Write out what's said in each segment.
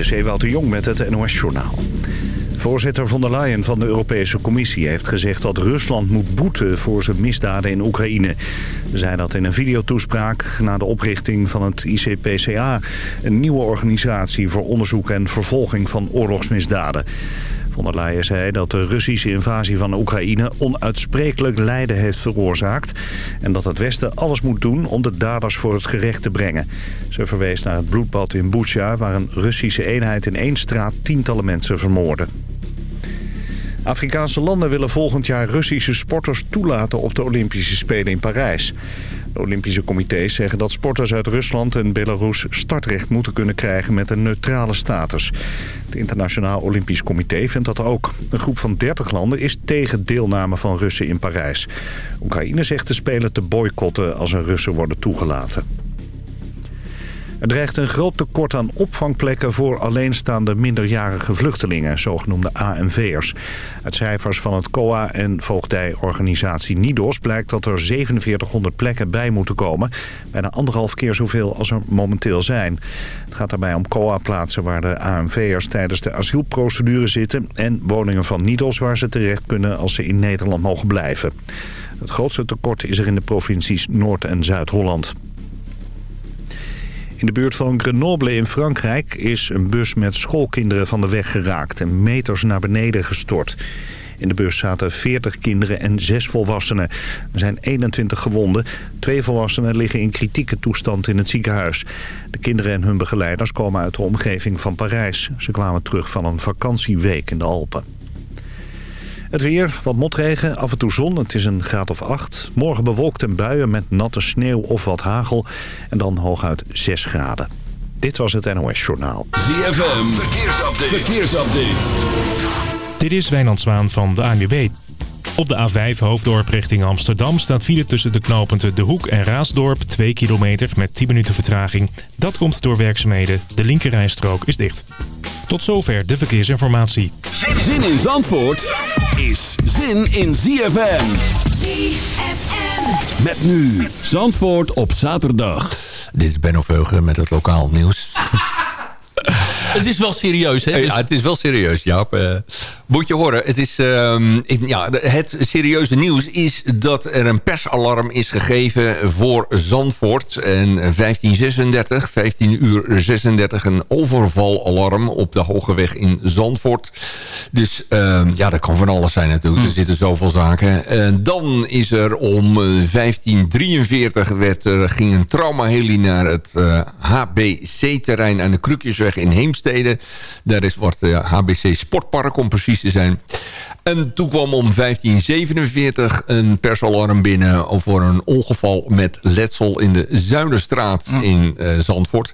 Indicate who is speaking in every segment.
Speaker 1: is Ewout de Jong met het NOS-journaal. Voorzitter von der Leyen van de Europese Commissie heeft gezegd dat Rusland moet boeten voor zijn misdaden in Oekraïne. Ze zei dat in een videotoespraak na de oprichting van het ICPCA, een nieuwe organisatie voor onderzoek en vervolging van oorlogsmisdaden. Von der Leyen zei dat de Russische invasie van Oekraïne onuitsprekelijk lijden heeft veroorzaakt... en dat het Westen alles moet doen om de daders voor het gerecht te brengen. Ze verwees naar het bloedbad in Bucha... waar een Russische eenheid in één straat tientallen mensen vermoordde. Afrikaanse landen willen volgend jaar Russische sporters toelaten op de Olympische Spelen in Parijs. De Olympische comité's zeggen dat sporters uit Rusland en Belarus startrecht moeten kunnen krijgen met een neutrale status. Het Internationaal Olympisch Comité vindt dat ook. Een groep van 30 landen is tegen deelname van Russen in Parijs. Oekraïne zegt de Spelen te boycotten als er Russen worden toegelaten. Er dreigt een groot tekort aan opvangplekken voor alleenstaande minderjarige vluchtelingen, zogenoemde ANV'ers. Uit cijfers van het COA en voogdijorganisatie NIDOS blijkt dat er 4700 plekken bij moeten komen. Bijna anderhalf keer zoveel als er momenteel zijn. Het gaat daarbij om COA-plaatsen waar de ANV'ers tijdens de asielprocedure zitten... en woningen van NIDOS waar ze terecht kunnen als ze in Nederland mogen blijven. Het grootste tekort is er in de provincies Noord- en Zuid-Holland. In de buurt van Grenoble in Frankrijk is een bus met schoolkinderen van de weg geraakt... en meters naar beneden gestort. In de bus zaten 40 kinderen en 6 volwassenen. Er zijn 21 gewonden. Twee volwassenen liggen in kritieke toestand in het ziekenhuis. De kinderen en hun begeleiders komen uit de omgeving van Parijs. Ze kwamen terug van een vakantieweek in de Alpen. Het weer, wat motregen, af en toe zon. Het is een graad of 8. Morgen bewolkt en buien met natte sneeuw of wat hagel. En dan hooguit 6 graden. Dit was het NOS Journaal.
Speaker 2: ZFM, verkeersupdate. verkeersupdate.
Speaker 3: Dit is Wijnand Zwaan van de ANWB. Op de A5 Hoofddorp richting Amsterdam staat file tussen de knooppunten De Hoek en Raasdorp 2 kilometer met 10 minuten vertraging. Dat komt door werkzaamheden. De linkerrijstrook is dicht. Tot zover de verkeersinformatie.
Speaker 2: Zin in Zandvoort is zin in ZFM.
Speaker 4: ZFM.
Speaker 2: Met nu Zandvoort op zaterdag.
Speaker 5: Dit is Benno Veugen met het lokaal nieuws.
Speaker 6: Het is wel serieus, hè?
Speaker 5: Ja, het is wel serieus, Jaap. Uh, moet je horen, het, is, uh, ja, het serieuze nieuws is dat er een persalarm is gegeven voor Zandvoort. En 1536, 15 uur 36, een overvalalarm op de Hoge Weg in Zandvoort. Dus uh, ja, dat kan van alles zijn natuurlijk. Er
Speaker 6: Hmm.
Speaker 5: zitten zoveel zaken. En dan is er om 1543 werd, er ging een traumaheli naar het HBC-terrein aan de Krukjesweg in Heemstede. Daar is wat HBC Sportpark om precies te zijn. En toen kwam om 1547 een persalarm binnen over een ongeval met letsel in de Zuiderstraat in uh, Zandvoort.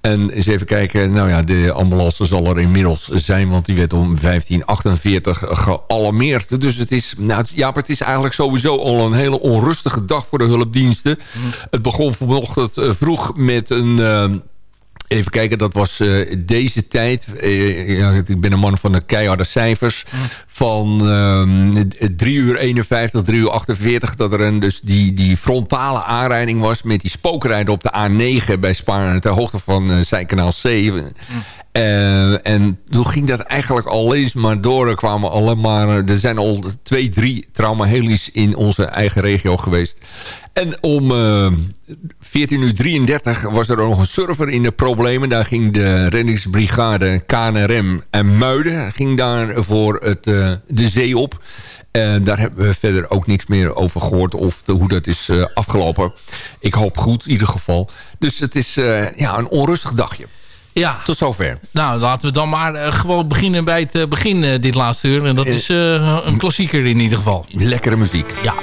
Speaker 5: En eens even kijken, nou ja, de ambulance zal er inmiddels zijn, want die werd om 1548 gealarmeerd. Dus het is, nou, ja, het is eigenlijk sowieso al een hele onrustige dag voor de hulpdiensten. Het begon vanochtend vroeg met een... Uh, Even kijken, dat was uh, deze tijd. Uh, ja, ik ben een man van de keiharde cijfers. Mm. Van uh, 3 uur 51, 3 uur 48. Dat er een, dus die, die frontale aanrijding was met die spookrijden op de A9 bij Spaan. Ter hoogte van uh, Zijkanaal C. Mm. Uh, en toen ging dat eigenlijk alleen maar door. Er kwamen alleen. Er zijn al twee, drie traumahelies in onze eigen regio geweest. En om uh, 14 uur 33 was er nog een surfer in de problemen. Daar ging de reddingsbrigade KNRM en Muiden... ging daar voor het, uh, de zee op. En daar hebben we verder ook niks meer over gehoord... of hoe dat is afgelopen. Ik hoop goed in ieder geval. Dus het is ja, een onrustig dagje.
Speaker 6: Ja.
Speaker 5: Tot zover.
Speaker 6: Nou, laten we dan maar uh, gewoon beginnen bij het uh, begin uh, dit laatste uur. En dat is een klassieker in ieder geval.
Speaker 5: Lekkere muziek.
Speaker 6: Ja.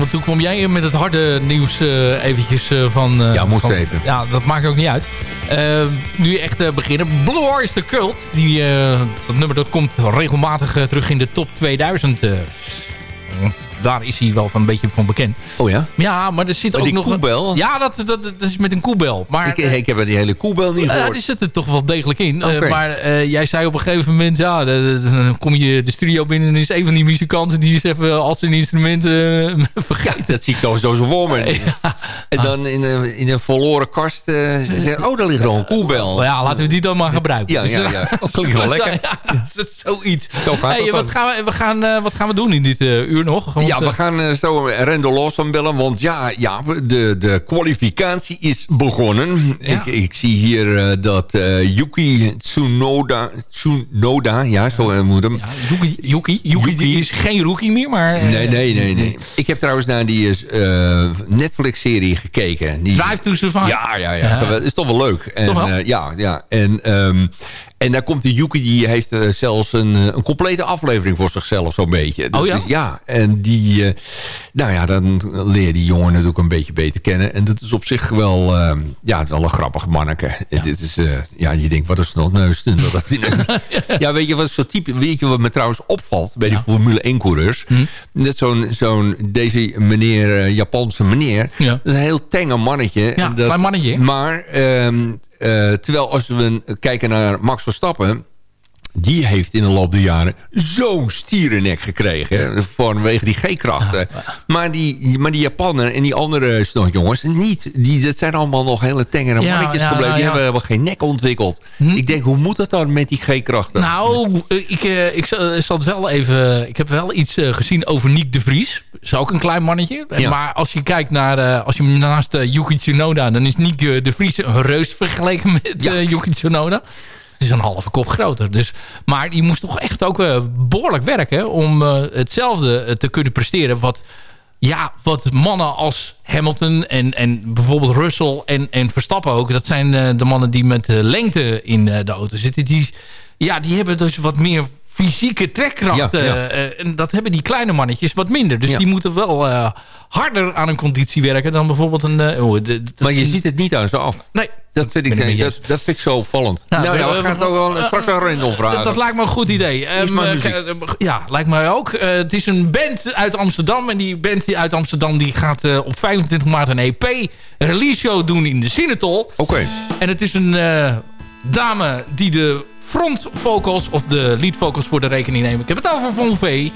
Speaker 6: Want toen kwam jij met het harde nieuws uh, eventjes uh, van...
Speaker 5: Uh, ja, moest
Speaker 6: van,
Speaker 5: even.
Speaker 6: Ja, dat maakt ook niet uit. nu echt beginnen. Blue is the Cult. Die, dat nummer dat komt regelmatig terug in de top 2000 daar is hij wel van een beetje van bekend.
Speaker 5: Oh ja?
Speaker 6: Ja, maar er zit
Speaker 5: maar
Speaker 6: ook nog...
Speaker 5: koebel?
Speaker 6: Ja, dat, dat, dat is met een koebel. Maar,
Speaker 5: ik, ik heb die hele koebel niet gehoord.
Speaker 6: Ja, die zit er toch wel degelijk in. Okay. Uh, maar uh, jij zei op een gegeven moment... Ja, dan kom je de studio binnen en is een van die muzikanten... die is even als zijn instrumenten uh, vergeten.
Speaker 5: Ja, dat zie ik sowieso zo voor me. Ja. En dan in een, in een verloren kast zeggen... Oh, daar ligt nog een koebel.
Speaker 6: Ja, laten we die dan maar gebruiken.
Speaker 5: Ja, ja, ja. Dat klinkt wel lekker.
Speaker 6: Ja, dat is zoiets. Zo hey, wat, gaan we, we gaan, wat gaan we doen in dit uur nog?
Speaker 5: Want, ja, we gaan zo Randall Lawson bellen. Want ja, ja de, de kwalificatie is begonnen. Ja. Ik, ik zie hier uh, dat uh, Yuki Tsunoda... Tsunoda, ja, zo uh, moet hem. Ja,
Speaker 6: Yuki, Yuki, Yuki, Yuki, is geen rookie meer, maar...
Speaker 5: nee, nee, nee, nee. Ik heb trouwens naar die Netflix-serie gekeken. Die,
Speaker 6: Drive to Survive?
Speaker 5: Ja, ja, ja. Dat is toch wel leuk. En,
Speaker 6: toch wel?
Speaker 5: ja, ja. En... Um, en daar komt die Yuki, die heeft uh, zelfs een, een complete aflevering voor zichzelf zo'n beetje.
Speaker 6: Dat oh ja?
Speaker 5: Is, ja, en die... Uh, nou ja, dan leer die jongen natuurlijk een beetje beter kennen. En dat is op zich wel... Uh, ja, het is wel een grappig manneke. Ja. Dit is... ja, je denkt, wat een snotneus. dat ja, weet je wat zo type... Weet je wat me trouwens opvalt bij die. Formule 1 coureurs? Hm? Dat zo'n zo'n deze meneer, Japanse meneer...
Speaker 6: Ja.
Speaker 5: Dat is een heel tenger mannetje.
Speaker 6: Ja,
Speaker 5: dat,
Speaker 6: klein mannetje.
Speaker 5: Maar... Um, uh, terwijl als we kijken naar Max Verstappen... die heeft in de loop der jaren zo'n stierennek gekregen. Vanwege die G-krachten. Maar, die, maar die Japaner en die andere jongens niet. Die, dat zijn allemaal nog hele tengere
Speaker 6: Ja,
Speaker 5: mannetjes
Speaker 6: ja,
Speaker 5: gebleven. Die hebben helemaal geen nek ontwikkeld.
Speaker 6: Hm?
Speaker 5: Ik denk, hoe moet dat dan met die G-krachten?
Speaker 6: Nou, ik, eh, ik zal zal het wel even... Ik heb wel iets eh, gezien over Nick de Vries. Is ook een klein mannetje.
Speaker 5: Ja.
Speaker 6: Maar als je kijkt naar... eh, als je naast eh, Yuki Tsunoda... dan is Nick eh, de Vries een reus vergeleken met
Speaker 5: Ja.
Speaker 6: Yuki Tsunoda. Het is een halve kop groter. Dus, maar die moest toch echt ook eh, behoorlijk werken... om hetzelfde te kunnen presteren... wat ja, wat mannen als Hamilton en, en bijvoorbeeld Russell en, en Verstappen ook... dat zijn de mannen die met lengte in de auto zitten... Die, ja, die hebben dus wat meer fysieke trekkracht.
Speaker 5: Ja, ja.
Speaker 6: eh, eh, en dat hebben die kleine mannetjes wat minder. Dus
Speaker 5: Ja.
Speaker 6: die moeten wel eh, harder aan hun conditie werken... dan bijvoorbeeld een... oh,
Speaker 5: Maar je ziet het niet aan ze af.
Speaker 6: Nee,
Speaker 5: Dat vind ik, dat, dat vind ik zo opvallend. Nou,
Speaker 6: Nou,
Speaker 5: ja,
Speaker 6: we-
Speaker 5: we gaan het ook wel straks aan Rendel vragen.
Speaker 6: Dat, lijkt me een goed idee. Ehm, eh, eh, ja, lijkt mij ook. Het is een band uit Amsterdam. En die band die uit Amsterdam die gaat op 25 maart een EP release show doen in de Cinetol.
Speaker 5: Oké.
Speaker 6: En het is een dame die de front vocals of de lead vocals voor de rekening neemt. Ik heb het over Von V.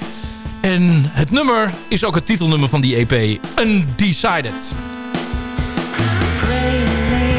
Speaker 6: En het nummer is ook het titelnummer van die EP. Undecided.
Speaker 4: Frame me,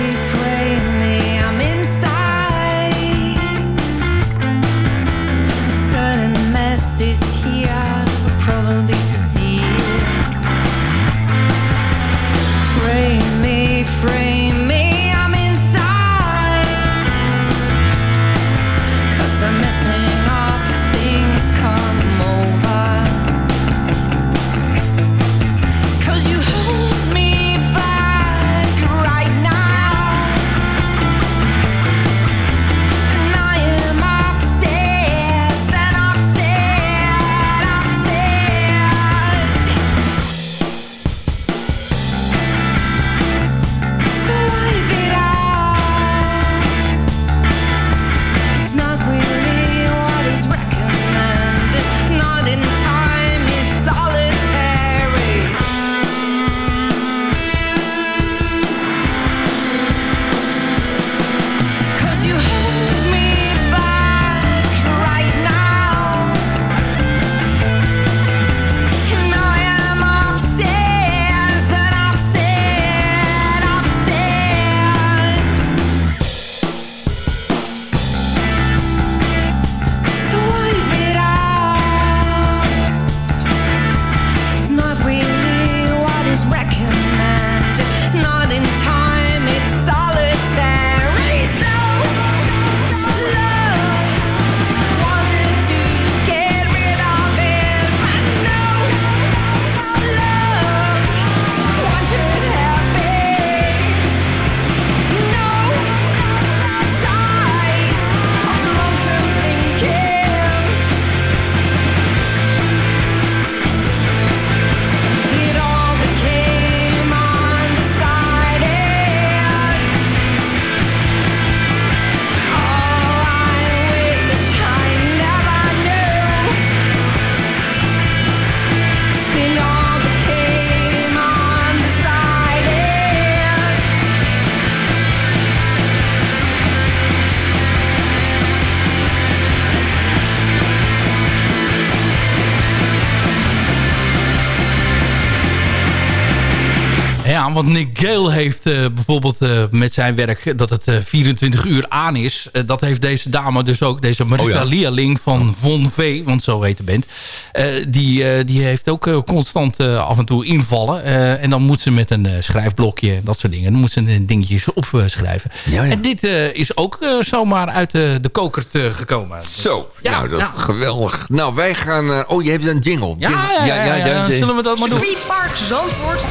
Speaker 6: Ja, want Nick Gale heeft bijvoorbeeld eh, met zijn werk dat het eh, 24 uur aan is. eh, dat heeft deze dame dus ook, deze Marita
Speaker 5: Oh ja.
Speaker 6: Lialing van Von V, want zo heet de band. eh, die, eh, die heeft ook eh, constant eh, af en toe invallen. eh, en dan moet ze met een eh, schrijfblokje, dat soort dingen, dan moet ze een dingetjes opschrijven.
Speaker 5: Ja, ja.
Speaker 6: En dit eh, is ook eh, zomaar uit de, de koker te- gekomen.
Speaker 5: Zo,
Speaker 6: Ja,
Speaker 5: nou, dat
Speaker 6: ja.
Speaker 5: geweldig. Nou, wij gaan... eh, oh, je hebt een jingle.
Speaker 6: Ja,
Speaker 5: Jingle.
Speaker 6: ja, ja, zullen we dat maar doen?
Speaker 7: Park Zandvoort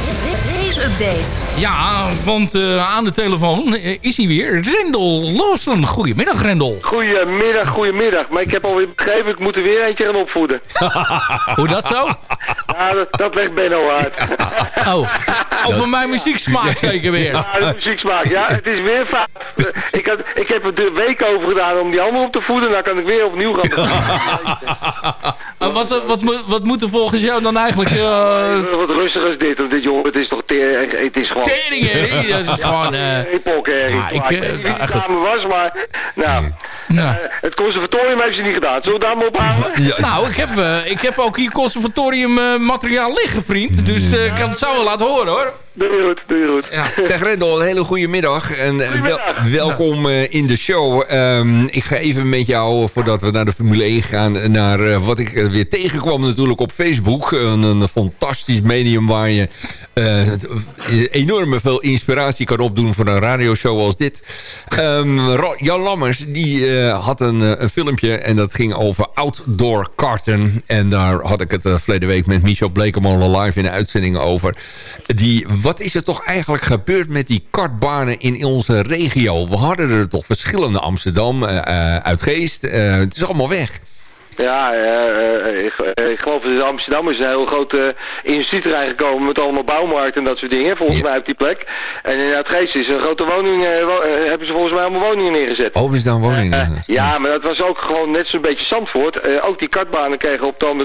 Speaker 7: race update.
Speaker 6: Ja, want eh, aan de telefoon eh, is hij weer. Rendel Lawson. Goedemiddag, Rendel.
Speaker 8: Goedemiddag, goedemiddag. Maar ik heb alweer begrepen, ik moet er weer eentje gaan opvoeden.
Speaker 6: Hoe dat zo?
Speaker 8: Ja, dat, dat legt Benno uit.
Speaker 6: Oh, over mijn muziek smaakt zeker weer.
Speaker 8: Ja, de muzieksmaak. Ja, het is weer fout. Ik, had, ik heb er de week over gedaan om die ander op te voeden. Dan kan ik weer opnieuw gaan beginnen.
Speaker 6: Eh, wat, eh, wat, moet- wat moet er volgens jou dan eigenlijk... eh
Speaker 8: Wat rustiger is dit. Want dit jongen, het is toch... Te, het is gewoon...
Speaker 6: tering, hè? Dat is gewoon... eh
Speaker 8: Epoch, hè.
Speaker 6: Ah, ik,
Speaker 8: weet niet wie
Speaker 6: goed.
Speaker 8: dame was, maar... Nou,
Speaker 6: nou,
Speaker 8: eh, het conservatorium heeft ze niet gedaan. Zullen we daar maar ophouden?
Speaker 5: Ja,
Speaker 6: nou, ik heb, ik heb ook hier conservatorium materiaal liggen, vriend. Dus eh, ik kan het zo wel laten horen, hoor.
Speaker 8: Doe je goed, doe je goed.
Speaker 6: Ja.
Speaker 5: Zeg Rendel, een hele goede middag en eh, wel- welkom eh, in de show. Ehm, ik ga even met jou, voordat we naar de Formule 1 gaan, naar eh, wat ik weer tegenkwam natuurlijk op Facebook. Een, een fantastisch medium waar je enorme veel inspiratie kan opdoen voor een radioshow als dit. Ehm, Jan Lammers, die had een, een filmpje en dat ging over outdoor karten. En daar had ik het verleden week met Michel Blekemolen live in de uitzending over. Die, wat is er toch eigenlijk gebeurd met die kartbanen in onze regio? We hadden er toch verschillende Amsterdam, eh, eh, uit Geest. eh, het is allemaal weg.
Speaker 8: Ja, eh, eh, ik, eh, ik geloof dat in Amsterdam is een heel grote industrieterrein gekomen met allemaal bouwmarkten en dat soort dingen, volgens
Speaker 5: Ja.
Speaker 8: mij op die plek. En in Uitgeest is een grote woning, wo- hebben ze volgens mij allemaal woningen neergezet.
Speaker 5: Oh, is daar een woning?
Speaker 8: Eh, ja, maar dat was ook gewoon net zo'n beetje Zandvoort. Ook die kartbanen kregen op, dan,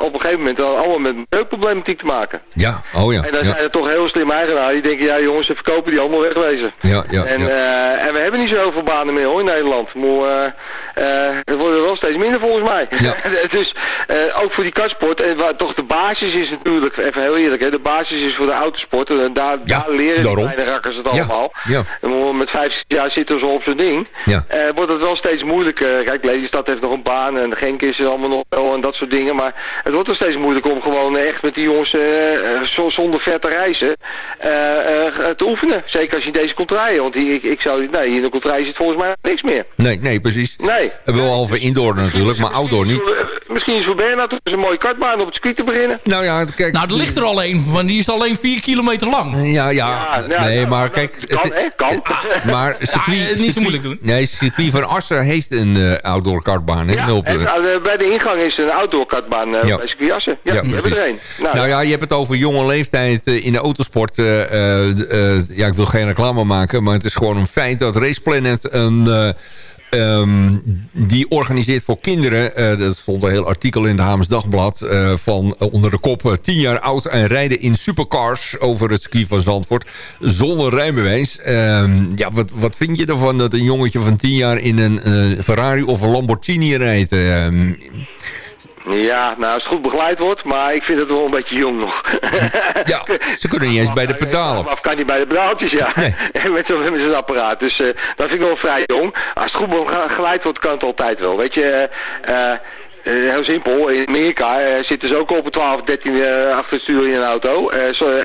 Speaker 8: op een gegeven moment al allemaal met milieuproblematiek te maken.
Speaker 5: Ja, oh ja.
Speaker 8: En dan
Speaker 5: Ja,
Speaker 8: zijn er toch heel slim eigenaren die denken, ja jongens, ze verkopen die allemaal wegwezen.
Speaker 5: ja, ja.
Speaker 8: En,
Speaker 5: ja.
Speaker 8: en we hebben niet zo heel veel banen meer hoor in Nederland. Maar er worden er wel steeds minder volgens mij.
Speaker 5: Ja.
Speaker 8: dus ook voor die kartsport. En waar toch de basis is natuurlijk, even heel eerlijk, hè, de basis is voor de autosport. En daar,
Speaker 5: Ja,
Speaker 8: daar leren
Speaker 5: daarom.
Speaker 8: kleine rakkers het allemaal.
Speaker 5: ja.
Speaker 8: En met 50 jaar zitten ze op zo'n ding. Eh, wordt het wel steeds moeilijker. Kijk, Lelystad heeft nog een baan en Genk is er allemaal nog wel en dat soort dingen. Maar het wordt wel steeds moeilijker om gewoon echt met die jongens eh, zo- zonder ver te reizen te oefenen. Zeker als je deze komt rijden. Want hier, ik, ik zou, nee, hier in de contraille zit volgens mij niks meer.
Speaker 5: Nee, nee, precies.
Speaker 8: Nee.
Speaker 5: Wel halve indoor natuurlijk, maar outdoor niet.
Speaker 8: Misschien is voor Bernhard dus een mooie kartbaan op het circuit te beginnen.
Speaker 5: Nou ja, kijk...
Speaker 6: Nou, er ligt er al één, want die is alleen 4 kilometer lang.
Speaker 5: Ja, ja,
Speaker 8: Ja, nou,
Speaker 5: nee,
Speaker 8: nou,
Speaker 5: maar kijk...
Speaker 8: kan,
Speaker 5: het-
Speaker 8: hè, kan.
Speaker 5: Maar circuit,
Speaker 6: eh, niet zo moeilijk doen.
Speaker 5: Nee, circuit van Assen heeft een eh, outdoor kartbaan. Hè,
Speaker 8: Ja, en,
Speaker 5: eh,
Speaker 8: bij de ingang is een outdoor kartbaan
Speaker 5: Ja.
Speaker 8: bij circuit Assen. Ja,
Speaker 5: Ja,
Speaker 8: we hebben er een. Nou,
Speaker 5: nou ja, je hebt het over jonge leeftijd in de autosport. eh, eh, eh, ja, ik wil geen reclame maken, maar het is gewoon een feit dat Race Planet een... eh, ehm, die organiseert voor kinderen, eh dat stond een heel artikel in het Haams Dagblad... eh, van eh, onder de kop eh, 10 jaar oud en rijden in supercars over het circuit van Zandvoort... zonder rijbewijs. Ehm, ja, wat, wat vind je ervan dat een jongetje van 10 jaar in een Ferrari of een Lamborghini rijdt? Ehm,
Speaker 8: Ja, nou, als het goed begeleid wordt, maar ik vind het wel een beetje jong nog.
Speaker 5: Ja, ze kunnen niet eens bij de pedalen.
Speaker 8: Of kan niet bij de pedaaltjes, ja.
Speaker 5: Nee.
Speaker 8: met zo'n apparaat. Dus eh, dat vind ik wel vrij jong. Als het goed begeleid wordt, kan het altijd wel. Weet je, eh, eh, heel simpel. In Amerika eh, zitten ze ook op een 12, 13 eh, achter het stuur in een auto. Eh,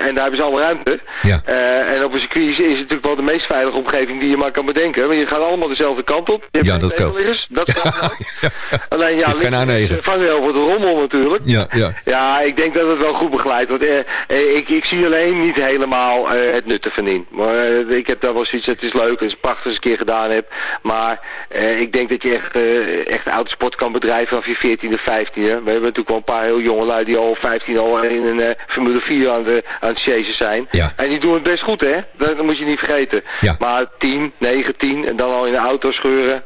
Speaker 8: en daar hebben ze allemaal ruimte.
Speaker 5: Ja.
Speaker 8: En op een circuit is het natuurlijk wel de meest veilige omgeving die je maar kan bedenken. Want je gaat allemaal dezelfde kant op. Je
Speaker 5: Ja, dat
Speaker 8: tegenliggers. Dat geldt ook. Alleen ja,
Speaker 5: Is geen
Speaker 8: links-
Speaker 5: A9.
Speaker 8: vangen wel voor de rommel natuurlijk.
Speaker 5: Ja, ja.
Speaker 8: Ja, ik denk dat het wel goed begeleid wordt. Eh, ik, ik zie alleen niet helemaal het nut ervan in. Maar ik heb daar wel zoiets, het is leuk, het is prachtig als ik een keer gedaan heb. Maar ik denk dat je echt, echt autosport kan bedrijven vanaf je 14e, 15e. We hebben natuurlijk wel een paar heel jonge lui die al 15 al in een eh, Formule 4 aan, de, aan het chasen zijn.
Speaker 5: Ja.
Speaker 8: En die doen het best goed, hè? Dat, dat moet je niet vergeten.
Speaker 5: Ja.
Speaker 8: Maar 10, 19 en dan al in de auto scheuren.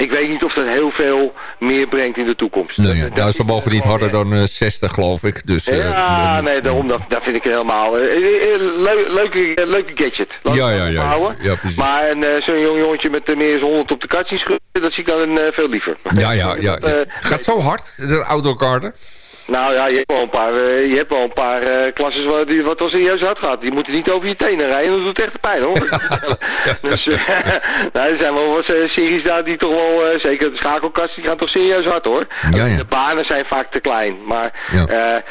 Speaker 8: Ik weet niet of dat heel veel meer brengt in de toekomst.
Speaker 5: Nee, ja. Nou, ze mogen niet harder
Speaker 8: eh,
Speaker 5: dan eh, 60, geloof ik. Dus, eh,
Speaker 8: ja,
Speaker 5: eh,
Speaker 8: nee, daarom, dat, dat vind ik helemaal... eh, eh, eh, leu- leuke, eh, leuke gadget. Laat
Speaker 5: Ja, ja,
Speaker 8: maar
Speaker 5: ja,
Speaker 8: houden.
Speaker 5: ja, precies.
Speaker 8: Maar een, eh, zo'n jong jongetje met eh, meer dan 100 op de schudden, dat zie ik dan eh, veel liever.
Speaker 5: ja, ja, ja.
Speaker 8: Eh,
Speaker 5: Gaat zo hard, de outdoor?
Speaker 8: Nou ja, je hebt wel een paar, eh, je hebt wel een paar eh, klasses waar die wat wel serieus hard gaat. Die moeten niet over je tenen rijden, dat doet echt pijn hoor. dus eh, nou, er zijn wel wat series daar die toch wel, zeker de schakelkast, die gaan toch serieus hard hoor.
Speaker 5: Ja, ja.
Speaker 8: De banen zijn vaak te klein. Maar
Speaker 5: Ja.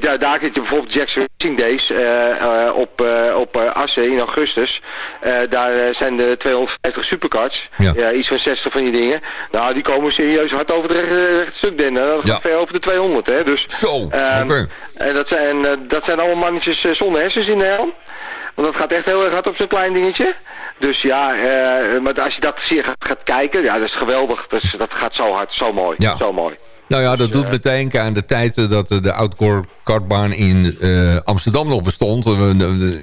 Speaker 8: daar, daar heb je bijvoorbeeld Jackson Racing Days op, op Assen in augustus. Daar zijn de 250 supercards. Iets van 60 van die dingen. Nou, die komen serieus hard over het stuk dennen. Dat gaat ver over de 200 hè. Dus,
Speaker 5: Zo,
Speaker 8: Ehm,
Speaker 5: oké.
Speaker 8: en dat zijn, eh, dat zijn allemaal mannetjes eh, zonder hersens in de helm. Want dat gaat echt heel erg hard op zo'n klein dingetje. Dus ja, eh, maar als je dat zeer gaat, gaat kijken, ja, dat is geweldig. Dat, is- dat gaat zo hard, zo mooi.
Speaker 5: Ja.
Speaker 8: Zo mooi.
Speaker 5: Nou ja, dat doet me denken aan de tijd eh, dat eh, de outdoor kartbaan in eh, Amsterdam nog bestond. Eh,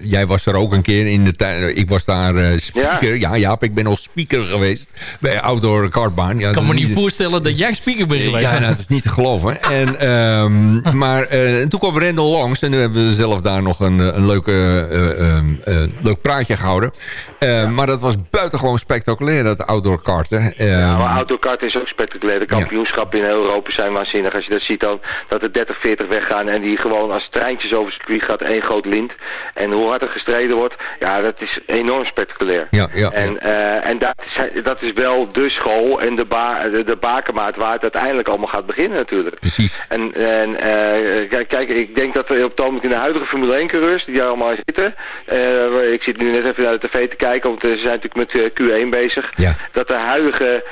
Speaker 5: Jij was er ook een keer in de tijd. Ik was daar eh, speaker. Ja. Jaap, ik ben al speaker geweest bij outdoor kartbaan. Ja,
Speaker 6: Ik kan me
Speaker 5: is
Speaker 6: niet voorstellen dat jij speaker bent geweest.
Speaker 5: Ja, nou, dat is niet te geloven. En, ehm, maar eh, en toen kwam Rendel langs en toen hebben we zelf daar nog een, eh, een leuke, eh, ehm, eh, leuk praatje gehouden. Eh, Maar dat was buitengewoon spectaculair, dat outdoor karten.
Speaker 8: Ja, maar autokart is ook spectaculair. De kampioenschappen in heel Europa zijn waanzinnig. Als je dat ziet dan, dat er 30, 40 weggaan en die gewoon als treintjes over het circuit gaat, één groot lint. En hoe hard er gestreden wordt, ja, dat is enorm spectaculair.
Speaker 5: Ja, ja,
Speaker 8: En, eh, en dat, is, dat is wel de school en de, ba de, de bakermaat waar het uiteindelijk allemaal gaat beginnen natuurlijk.
Speaker 5: Precies.
Speaker 8: En, en eh, kijk, kijk, ik denk dat er op het in de huidige Formule 1 coureurs die daar allemaal zitten. eh, ik zit nu net even naar de tv te kijken, want ze zijn natuurlijk met eh, Q1 bezig.
Speaker 5: Ja.
Speaker 8: Dat de huidige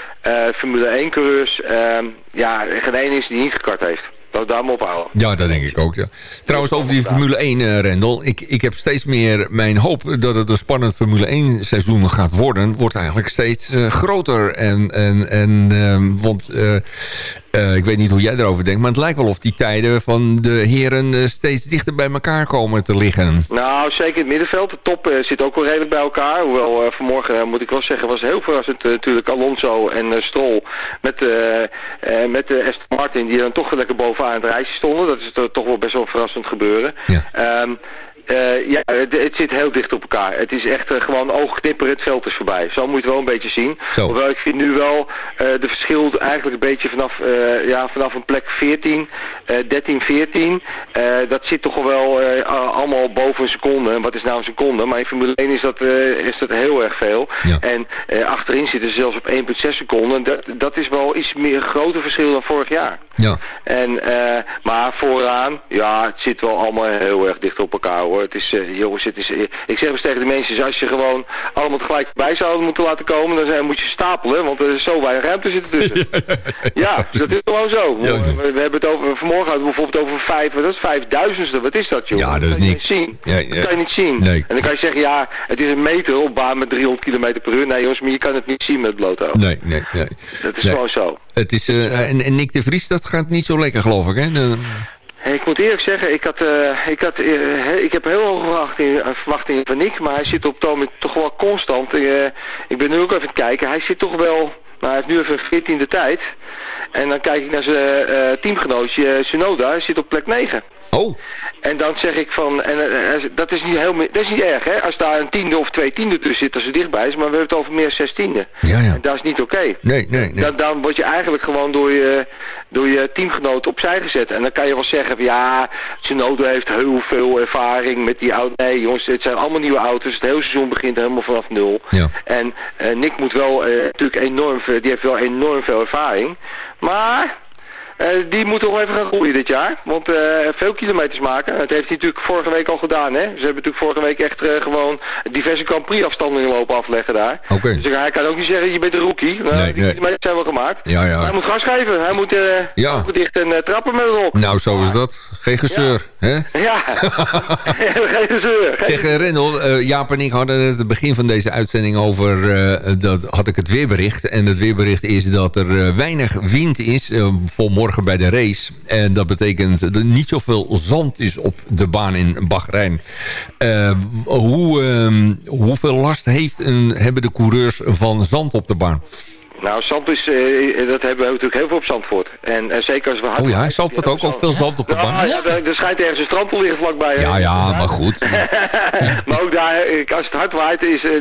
Speaker 8: Formule 1 coureurs, ehm, ja, geen één is die niet gekart heeft. Dat daar maar ophouden.
Speaker 5: Ja, dat denk ik ook, ja. Trouwens, over die Formule 1, eh Rendel. Ik, ik heb steeds meer mijn hoop dat het een spannend Formule 1 seizoen gaat worden. Wordt eigenlijk steeds eh, groter. En, en, en, ehm, want eh, ik weet niet hoe jij erover denkt. Maar het lijkt wel of die tijden van de heren eh, steeds dichter bij elkaar komen te liggen.
Speaker 8: Nou, zeker in het middenveld. De top eh, zit ook wel redelijk bij elkaar. Hoewel vanmorgen, moet ik wel zeggen, was heel verrassend natuurlijk Alonso en Stroll met, met de Aston Martin die dan toch wel lekker bovenaan het rijtje stonden. Dat is to- toch wel best wel verrassend gebeuren.
Speaker 5: Ja.
Speaker 8: Ehm, eh, ja, het, het zit heel dicht op elkaar. Het is echt eh, gewoon oogknipper, het veld is voorbij. Zo moet je het wel een beetje zien.
Speaker 5: Zo.
Speaker 8: Hoewel ik vind nu wel eh, de verschil eigenlijk een beetje vanaf, ja, vanaf een plek 14, eh 13, 14. eh, dat zit toch wel allemaal boven een seconde. En Wat is nou een seconde? Maar in Formule 1 is dat, is dat heel erg veel.
Speaker 5: Ja.
Speaker 8: En achterin zitten ze zelfs op 1,6 seconden. Dat, dat is wel iets meer groter verschil dan vorig jaar.
Speaker 5: Ja.
Speaker 8: En, eh, maar vooraan, ja, het zit wel allemaal heel erg dicht op elkaar hoor. Het is, eh, jongens, het is, eh, ik zeg eens tegen de mensen, als je gewoon allemaal tegelijk bij zouden moeten laten komen, dan moet je stapelen, want er is zo weinig ruimte zitten tussen. ja, dat is gewoon zo.
Speaker 5: Ja.
Speaker 8: We, we hebben het over, vanmorgen hadden we bijvoorbeeld over vijf, dat is vijfduizendste, wat is dat joh?
Speaker 5: Ja, dat is
Speaker 8: kan je
Speaker 5: niks.
Speaker 8: niet zien.
Speaker 5: Ja, ja.
Speaker 8: Dat kan je niet zien.
Speaker 5: Nee.
Speaker 8: En dan kan je zeggen, ja, het is een meter op baan met 300 km per uur. Nee jongens, maar je kan het niet zien met blote ogen.
Speaker 5: Nee, nee, nee.
Speaker 8: Dat is
Speaker 5: Nee.
Speaker 8: gewoon zo.
Speaker 5: Het is, eh, en, en Nick de Vries, dat gaat niet zo lekker, geloof ik, hè? De-
Speaker 8: Hey, Ik moet eerlijk zeggen, ik, had, eh, ik, had, eh, ik heb heel hoge verwachtingen, verwachtingen van Nick, maar hij zit op het toch wel constant. Eh, ik ben nu ook even aan het kijken, hij zit toch wel, nou hij heeft nu even een veertiende tijd. En dan kijk ik naar zijn eh, teamgenootje Tsunoda, hij zit op plek 9.
Speaker 5: Oh,
Speaker 8: En dan zeg ik van, en eh, eh, dat is niet heel, dat is niet erg hè, als daar een tiende of twee tiende tussen zit als ze dichtbij is, maar we hebben het over meer zestiende.
Speaker 5: ja, ja.
Speaker 8: En dat is niet oké.
Speaker 5: Nee, nee, nee.
Speaker 8: Dan, dan word je eigenlijk gewoon door je, door je teamgenoot opzij gezet. En dan kan je wel zeggen van ja, Tsunoda heeft heel veel ervaring met die auto. Nee jongens, het zijn allemaal nieuwe auto's. Het hele seizoen begint helemaal vanaf nul.
Speaker 5: Ja.
Speaker 8: En eh, Nick moet wel natuurlijk enorm veel, die heeft wel enorm veel ervaring. Maar... eh, die moet toch even gaan groeien dit jaar. Want eh, veel kilometers maken. Dat heeft hij natuurlijk vorige week al gedaan. Hè? Ze hebben natuurlijk vorige week echt eh, gewoon diverse Grand Prix afstandingen lopen afleggen daar.
Speaker 5: Oké.
Speaker 8: Dus hij kan ook niet zeggen, je bent een rookie.
Speaker 5: Nee,
Speaker 8: die
Speaker 5: nee.
Speaker 8: kilometers zijn wel gemaakt.
Speaker 5: Ja, ja.
Speaker 8: Hij moet gas geven. Hij moet
Speaker 5: Ja.
Speaker 8: dicht en trappen met erop.
Speaker 5: Nou, zo is dat. Geen gezeur, hè?
Speaker 8: Ja, geen zeur. Geen-
Speaker 5: Zeg, Rendel, Jaap en ik hadden het het begin van deze uitzending over... dat had ik het weerbericht. En het weerbericht is dat er weinig wind is voor morgen bij de race. En dat betekent dat er niet zoveel zand is op de baan in Bahrein. Eh, hoe, ehm, hoeveel last heeft een, hebben de coureurs van zand op de baan?
Speaker 8: Nou, zand is, eh, dat hebben we natuurlijk heel veel op Zandvoort. En, en zeker als we hard...
Speaker 5: Oh ja, Zandvoort ook, ook veel zand op de
Speaker 8: Ja,
Speaker 5: bank.
Speaker 8: ja, er, er schijnt ergens een strand te liggen vlakbij.
Speaker 5: Ja, ja, maar goed.
Speaker 8: maar ook daar, eh, als het hard waait, is, eh,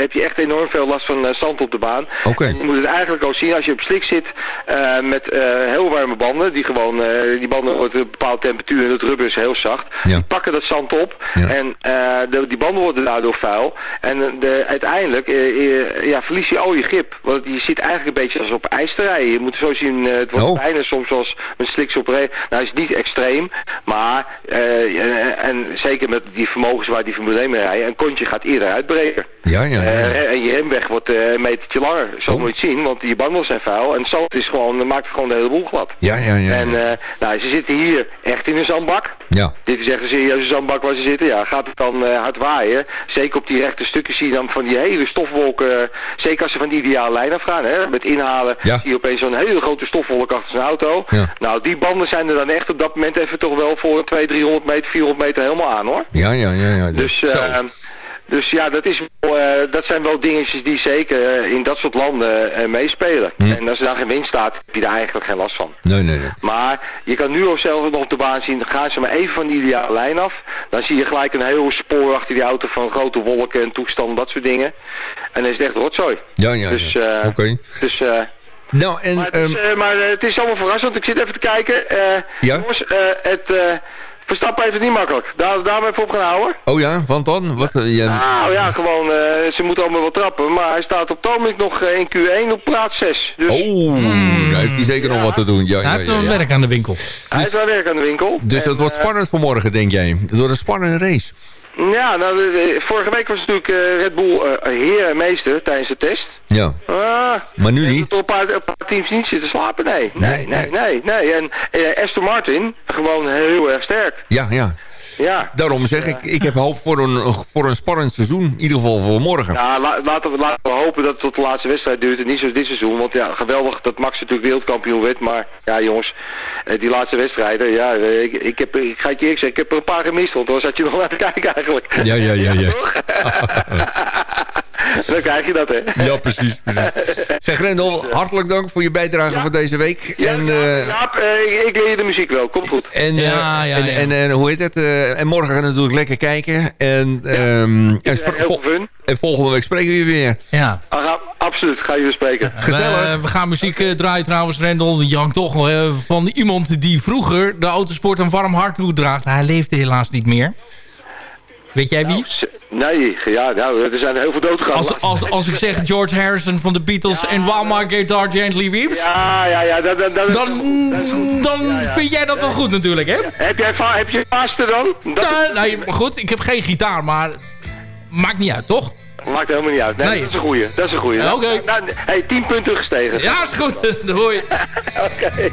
Speaker 8: heb je echt enorm veel last van eh, zand op de baan.
Speaker 5: Oké.
Speaker 8: Je moet het eigenlijk ook zien als je op slik zit eh, met eh, heel warme banden. Die gewoon, eh, die banden worden een bepaalde temperatuur en het rubber is heel zacht.
Speaker 5: Ja.
Speaker 8: Die pakken dat zand op
Speaker 5: Ja.
Speaker 8: en eh, de, die banden worden daardoor vuil. En eh, de, uiteindelijk eh, eh, ja, verlies je al je grip. Want je zit eigenlijk een beetje als op ijs te rijden. Je moet zo zien, eh, het wordt
Speaker 5: Oh.
Speaker 8: bijna soms als een sliks op. Nou, is niet extreem, maar eh, en, en zeker met die vermogens waar die Formule 1 mee rijden, een kontje gaat eerder uitbreken.
Speaker 5: Ja, ja, ja.
Speaker 8: Eh, en je remweg wordt een metertje langer. Zo
Speaker 5: Oh.
Speaker 8: moet je het zien, want die banden zijn vuil. En zand is gewoon, maakt gewoon de hele boel glad.
Speaker 5: Ja, ja, ja.
Speaker 8: En nou, ze zitten hier echt in een zandbak.
Speaker 5: Ja.
Speaker 8: Dit is echt een serieuze zandbak waar ze zitten. Ja, gaat het dan hard waaien. Zeker op die rechte stukken zie je dan van die hele stofwolken. zeker als ze van die ideale lijn afgaan. Hè, met inhalen
Speaker 5: Ja.
Speaker 8: zie je opeens zo'n hele grote stofwolk achter zijn auto.
Speaker 5: Ja.
Speaker 8: Nou, die banden zijn er dan echt op dat moment even toch wel voor 200, 300 meter, 400 meter helemaal aan hoor.
Speaker 5: Ja, ja, ja. ja.
Speaker 8: Dus. Dus ja, dat, is, wel, eh, dat zijn wel dingetjes die zeker eh, in dat soort landen eh, meespelen.
Speaker 5: Hm.
Speaker 8: En als er daar geen wind staat, heb je daar eigenlijk geen last van.
Speaker 5: Nee, nee, nee.
Speaker 8: Maar je kan nu ook zelf nog op de baan zien, dan gaan ze maar even van die ideale lijn af. Dan zie je gelijk een heel spoor achter die auto van grote wolken en toestanden, dat soort dingen. En dan is het echt rotzooi.
Speaker 5: Ja, ja,
Speaker 8: Dus,
Speaker 5: ja.
Speaker 8: eh,
Speaker 5: Oké.
Speaker 8: Dus, eh,
Speaker 5: Nou, en...
Speaker 8: maar, het is,
Speaker 5: ehm,
Speaker 8: eh, maar het is allemaal verrassend. Ik zit even te kijken.
Speaker 5: Ja?
Speaker 8: Jongens, het Verstappen heeft het niet makkelijk. Daar, daar even op gaan houden.
Speaker 5: oh ja, want dan? Wat, eh, ja,
Speaker 8: Nou ja, gewoon, eh, ze moeten allemaal wel trappen. Maar hij staat op Tomik nog eh, in Q1 op plaats 6. Dus
Speaker 5: Oh, daar heeft hij zeker nog wat te doen. Ja,
Speaker 6: Hij
Speaker 5: ja,
Speaker 6: heeft
Speaker 5: ja,
Speaker 6: nog
Speaker 5: ja.
Speaker 6: werk aan de winkel.
Speaker 8: hij heeft wel werk aan de winkel.
Speaker 5: Dus
Speaker 8: En,
Speaker 5: dat wordt
Speaker 8: eh,
Speaker 5: spannend vanmorgen, denk jij? Het wordt een spannende race.
Speaker 8: Ja, nou, vorige week was natuurlijk eh, Red Bull eh, heer en meester tijdens de test.
Speaker 5: Ja.
Speaker 8: Ah,
Speaker 5: Maar nu niet?
Speaker 8: een paar, een paar teams niet zitten slapen? Nee,
Speaker 5: Nee,
Speaker 8: nee, nee, nee. nee. En eh, Aston Martin, gewoon heel erg sterk.
Speaker 5: Ja, ja.
Speaker 8: Ja.
Speaker 5: Daarom zeg ik, ik heb hoop voor een, voor een spannend seizoen. In ieder geval voor morgen.
Speaker 8: Ja, la- laten, we, laten we hopen dat het tot de laatste wedstrijd duurt en niet zoals dit seizoen. Want ja, geweldig dat Max natuurlijk wereldkampioen werd. Maar ja, jongens, eh, die laatste wedstrijden, ja, eh, ik, ik, heb, ik ga het je eerlijk zeggen, ik heb er een paar gemist. Want dan zat je nog naar te kijken eigenlijk.
Speaker 5: Ja, ja, ja, ja.
Speaker 8: toch? dan krijg je dat, hè.
Speaker 5: Ja, precies. precies. Zeg Rendel, hartelijk dank voor je bijdrage voor deze week.
Speaker 8: Ja,
Speaker 5: en,
Speaker 8: ja,
Speaker 5: eh,
Speaker 8: Jaap, eh, ik, ik leer je de muziek wel. Komt goed.
Speaker 5: en, eh,
Speaker 6: Ja, ja,
Speaker 5: en,
Speaker 6: ja.
Speaker 5: En, en hoe heet het? eh, en morgen gaan we natuurlijk lekker kijken. En, ehm, en,
Speaker 8: Ja,
Speaker 5: vol-
Speaker 8: fun.
Speaker 5: volgende week spreken we je weer.
Speaker 6: Ja.
Speaker 8: Ah, absoluut, ga je weer spreken.
Speaker 5: Gezellig.
Speaker 6: We, we gaan muziek eh, draaien trouwens, Rendel. Jank toch eh, van iemand die vroeger de autosport een warm hart toedraagt. Hij leefde helaas niet meer. Weet jij wie?
Speaker 8: S- Nee, ja, nou, er zijn heel veel doodgegaan.
Speaker 6: Als, als, als ik zeg George Harrison van de Beatles en While My Guitar Gently Weeps...
Speaker 8: Ja, ja, ja, dat, dat, dat,
Speaker 6: dan, dan vind jij dat wel goed natuurlijk, hè?
Speaker 8: Heb jij heb je vaste dan? Dat
Speaker 6: Nou, nee, maar goed, ik heb geen gitaar, maar maakt niet uit, toch?
Speaker 8: maakt helemaal niet uit. Nee,
Speaker 6: Nee.
Speaker 8: dat is een goeie. Dat is een goeie.
Speaker 6: Oké.
Speaker 8: Nou, hey, 10 punten gestegen.
Speaker 6: Ja, is goed. Je.
Speaker 8: Oké.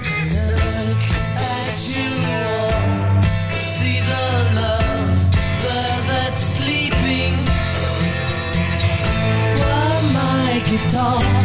Speaker 9: Guitar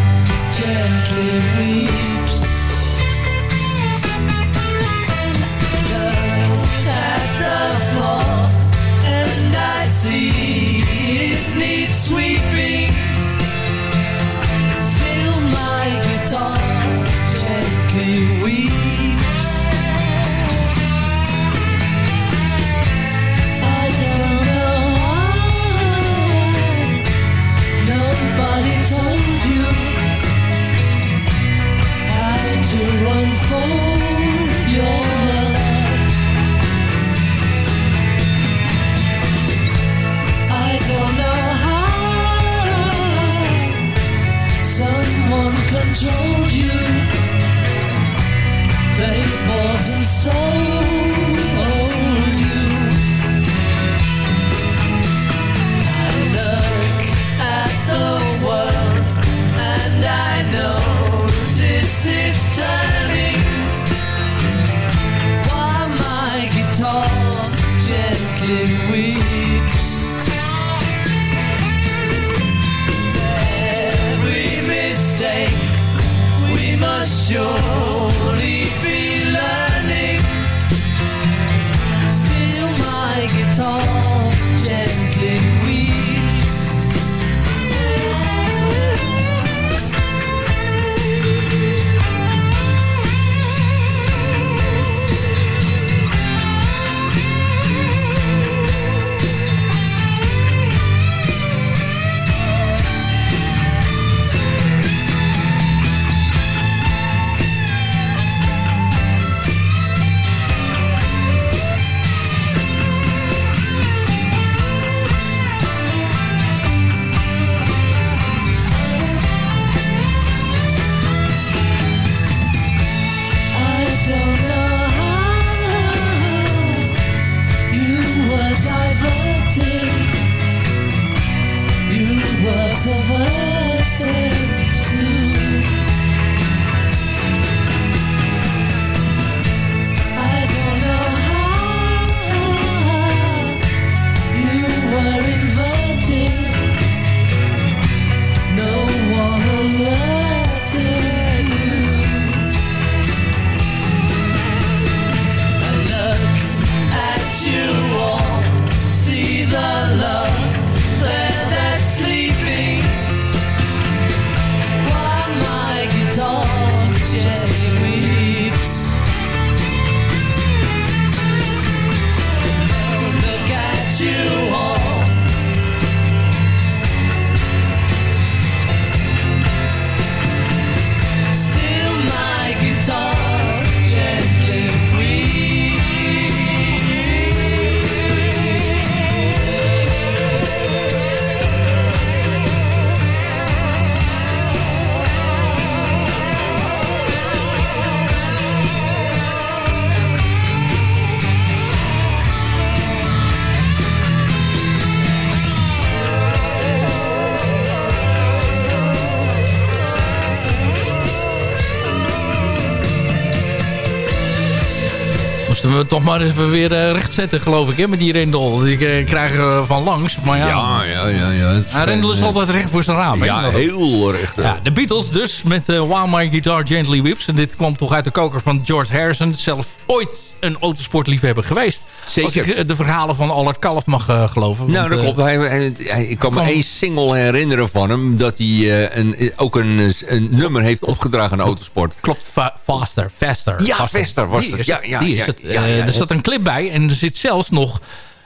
Speaker 6: maar even weer uh, rechtzetten, geloof ik, hè, met die Rendel. Die uh, krijgen we van langs, maar ja.
Speaker 5: Ja, ja, ja. ja
Speaker 6: Rendel is altijd recht voor zijn raam.
Speaker 5: Ja, heel recht.
Speaker 6: Ja, de Beatles dus met uh, While My Guitar Gently Whips. En dit kwam toch uit de koker van George Harrison. Zelf ooit een autosportliefhebber geweest. Zeker. Als ik de verhalen van Albert Kalf mag geloven.
Speaker 5: Nou, dat klopt. Hij, hij, hij, ik kan me één single herinneren van hem. Dat hij een, ook een, een nummer heeft opgedragen aan autosport.
Speaker 6: Klopt, faster, faster.
Speaker 5: Ja, faster, was het. Ja, ja,
Speaker 6: die is het. er zat een clip bij en er zit zelfs nog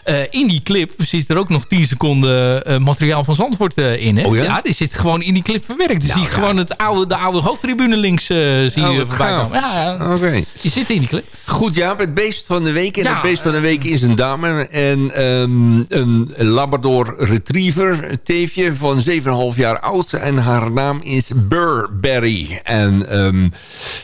Speaker 6: uh, in die clip zit er ook nog 10 seconden uh, materiaal van Zandvoort uh, in. Hè?
Speaker 5: Oh ja?
Speaker 6: ja? die zit gewoon in die clip verwerkt. Dus nou, zie je gewoon het oude, de oude hoofdtribune links zie oh, je voorbij komen. Ja, ja.
Speaker 5: Okay.
Speaker 6: Die zit in die clip.
Speaker 5: Goed, ja, het beest van de week. En het beest van de week is een dame. En um, een Labrador Retriever, een teefje van 7,5 jaar oud. En haar naam is Burberry. En, um,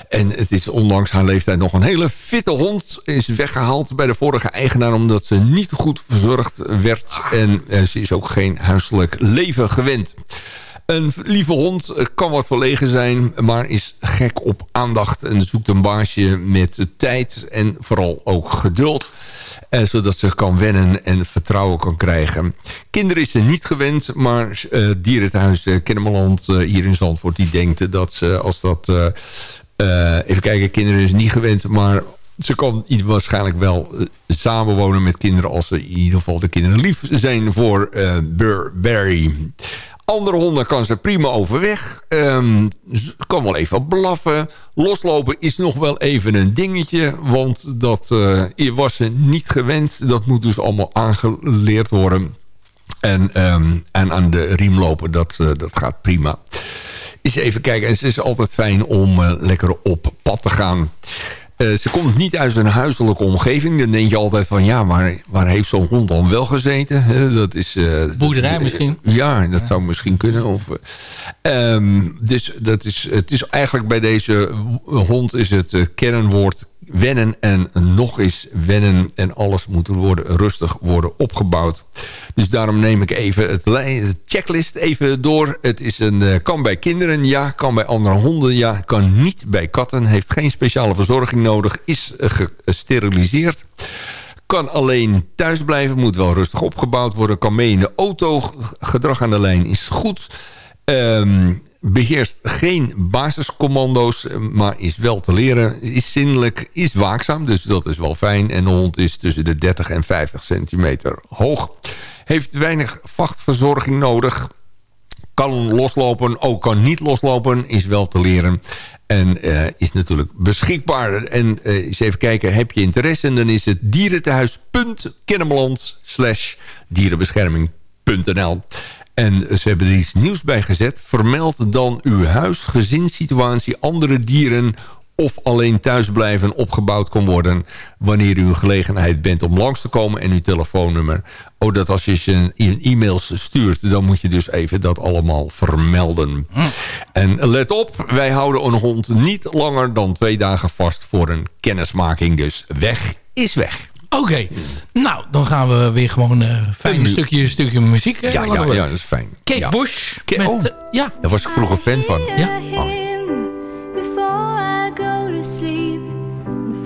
Speaker 5: en het is ondanks haar leeftijd nog een hele fitte hond. Is weggehaald bij de vorige eigenaar omdat ze niet goed verzorgd werd. En eh, ze is ook geen huiselijk leven gewend. Een lieve hond kan wat verlegen zijn, maar is gek op aandacht... en zoekt een baasje met tijd en vooral ook geduld... Eh, zodat ze kan wennen en vertrouwen kan krijgen. Kinderen is ze niet gewend, maar uh, dierenthuis uh, Kennemerland uh, hier in Zandvoort... die denkt dat ze als dat... even kijken, kinderen is niet gewend, maar ze kan waarschijnlijk wel uh, samenwonen met kinderen... als ze in ieder geval de kinderen lief zijn voor uh, Burberry. Andere honden kan ze prima overweg. Um, ze kan wel even blaffen. Loslopen is nog wel even een dingetje. Want dat uh, was ze niet gewend. Dat moet dus allemaal aangeleerd worden. En, um, en aan de riem lopen, dat, dat gaat prima. Eens even kijken. Het is altijd fijn om lekker op pad te gaan. Uh, ze komt niet uit een huiselijke omgeving. Dan denk je altijd van, ja, maar waar heeft zo'n hond dan wel gezeten? dat is... Uh,
Speaker 6: Boerderij dat, misschien?
Speaker 5: Ja, dat zou misschien kunnen. Of, um, dus dat is, het is eigenlijk bij deze hond is het kernwoord wennen en nog eens wennen. En alles moet worden, rustig worden opgebouwd. Dus daarom neem ik even het, checklist even door. Het is een, eh, kan bij kinderen, ja. Kan bij andere honden, ja. Kan niet bij katten. Heeft geen speciale verzorging nodig. Is gesteriliseerd. Kan alleen thuis blijven. Moet wel rustig opgebouwd worden. Kan mee in de auto. Gedrag aan de lijn is goed. Um, beheerst geen basiscommando's, maar is wel te leren. Is zinnelijk, is waakzaam, dus dat is wel fijn. En de hond is tussen de 30 en 50 centimeter hoog. Heeft weinig vachtverzorging nodig. Kan loslopen, ook kan niet loslopen, is wel te leren. En uh, is natuurlijk beschikbaar. En uh, eens even kijken, heb je interesse? Dan is het dierentehuis.kennemerland slash dierenbescherming.nl. En ze hebben er iets nieuws bij gezet. Vermeld dan uw huis, gezinssituatie, andere dieren of alleen thuisblijven opgebouwd kan worden... wanneer u een gelegenheid bent om langs te komen en uw telefoonnummer. Oh, dat als je ze in e-mails stuurt... dan moet je dus even dat allemaal vermelden. En let op, wij houden een hond niet langer dan twee dagen vast... voor een kennismaking, dus weg is weg.
Speaker 6: Oké, nou, dan gaan we weer gewoon een uh, fijn stukje, stukje muziek.
Speaker 5: ja, ja, ja, dat is fijn.
Speaker 6: Kate
Speaker 5: ja.
Speaker 6: Bush. met,
Speaker 5: oh,
Speaker 6: uh, ja.
Speaker 5: daar was ik vroeger fan van.
Speaker 6: Ja.
Speaker 5: Oh.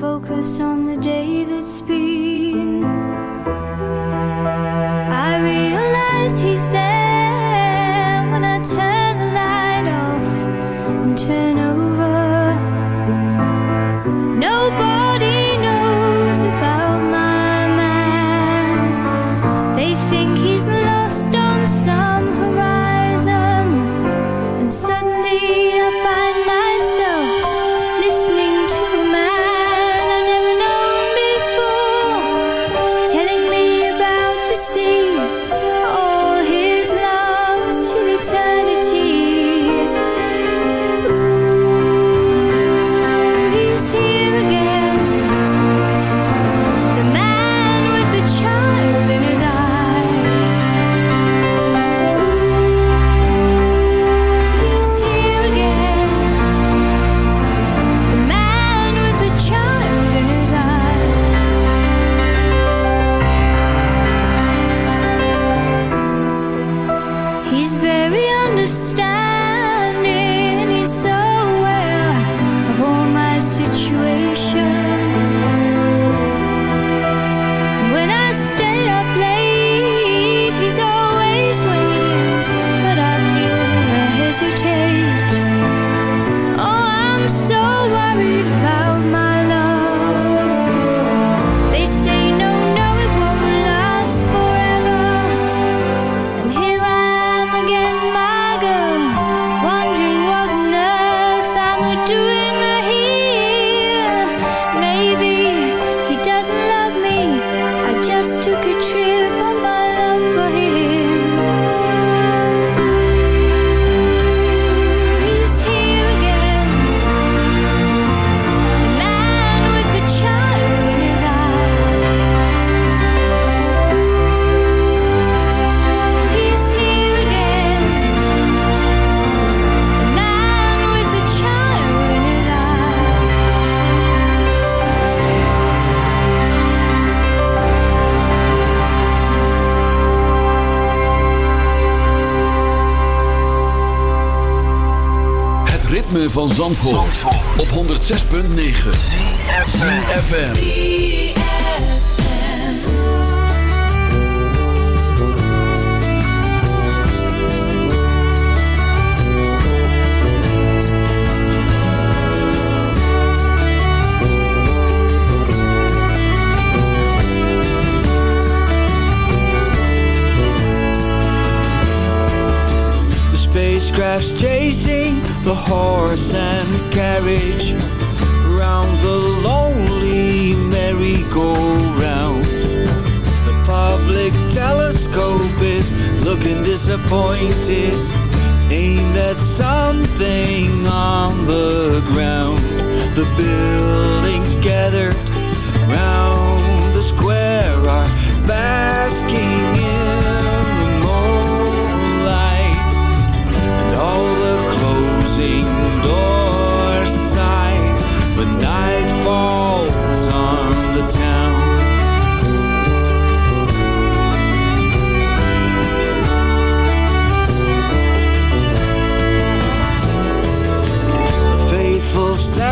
Speaker 10: Focus on the day that's been. I realize he's there when I turn
Speaker 4: spacecraft's chasing the horse and carriage round the lonely merry-go-round. The public telescope is looking disappointed, aimed at something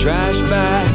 Speaker 4: trash
Speaker 6: bag.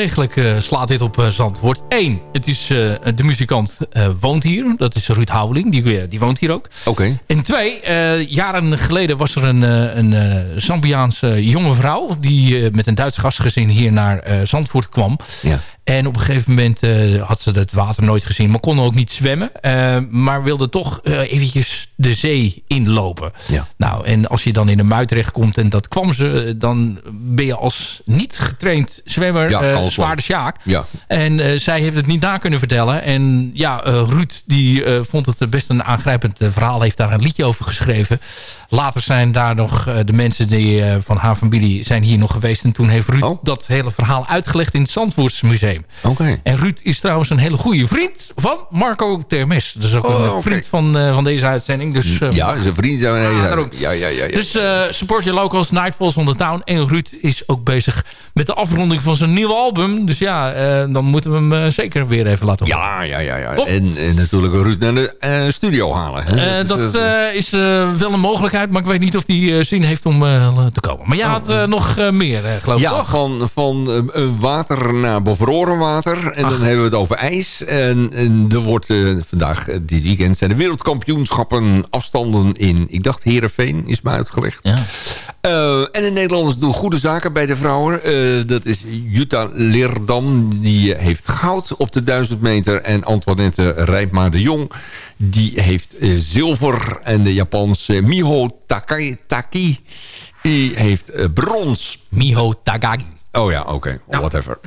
Speaker 6: Degelijk eh, slaat dit op uh, Zandvoort. Eén, het is, eh, de muzikant eh, woont hier. Dat is Ruud Houweling, die, die woont hier ook.
Speaker 5: Oké.
Speaker 6: En twee, eh, jaren geleden was er een, eh, een eh, Zambiaanse jonge vrouw... die eh, met een Duits gastgezin hier naar eh, Zandvoort kwam.
Speaker 5: Ja.
Speaker 6: En op een gegeven moment eh, had ze het water nooit gezien... maar kon ook niet zwemmen. eh, maar wilde toch eh, eventjes de zee inlopen.
Speaker 5: Ja.
Speaker 6: Nou, en als je dan in een muid terechtkomt... en dat kwam ze, dan ben je als niet getraind zwemmer...
Speaker 5: Ja,
Speaker 6: eh
Speaker 5: alles
Speaker 6: zwaar
Speaker 5: wel.
Speaker 6: de sjaak.
Speaker 5: Ja.
Speaker 6: En zij heeft het niet na kunnen vertellen. En ja, Ruud die, vond het best een aangrijpend verhaal. Heeft daar een liedje over geschreven. Later zijn daar nog eh, de mensen die, eh, van haar familie zijn hier nog geweest. En toen heeft Ruud
Speaker 5: Oh.
Speaker 6: dat hele verhaal uitgelegd in het Zandvoortsmuseum. Museum. En Ruud is trouwens een hele goede vriend van Marco Termes. Dus ook
Speaker 5: Oh,
Speaker 6: een
Speaker 5: oké.
Speaker 6: vriend van, eh, van deze uitzending. Dus,
Speaker 5: Ja, zijn vriend. Ja,
Speaker 6: Ah,
Speaker 5: ja, ja, ja. ja.
Speaker 6: Dus support your locals, Nightfalls on the Town. En Ruud is ook bezig met de afronding van zijn nieuwe album. Dus ja, dan moeten we hem zeker weer even laten horen.
Speaker 5: ja, ja, ja. ja. En, en natuurlijk Ruud naar de studio halen. hè.
Speaker 6: Dat is wel een mogelijkheid, maar ik weet niet of hij eh, zin heeft om eh, te komen. Maar jij had eh, nog meer, geloof ik,
Speaker 5: Ja,
Speaker 6: toch?
Speaker 5: van, van water naar bevroren water. En dan hebben we het over ijs. En, en er wordt vandaag, dit weekend, zijn de wereldkampioenschappen afstanden in, ik dacht Heerenveen, is mij uitgelegd.
Speaker 6: Ja.
Speaker 5: En de Nederlanders doen goede zaken bij de vrouwen. Dat is Jutta Leerdam, die heeft goud op de 1000 meter. En Antoinette Rijpma de Jong, die heeft eh, zilver. En de Japanse Miho Takai, Taki, die heeft eh, brons.
Speaker 6: Miho Tagagi.
Speaker 5: Oh ja, oké. Whatever.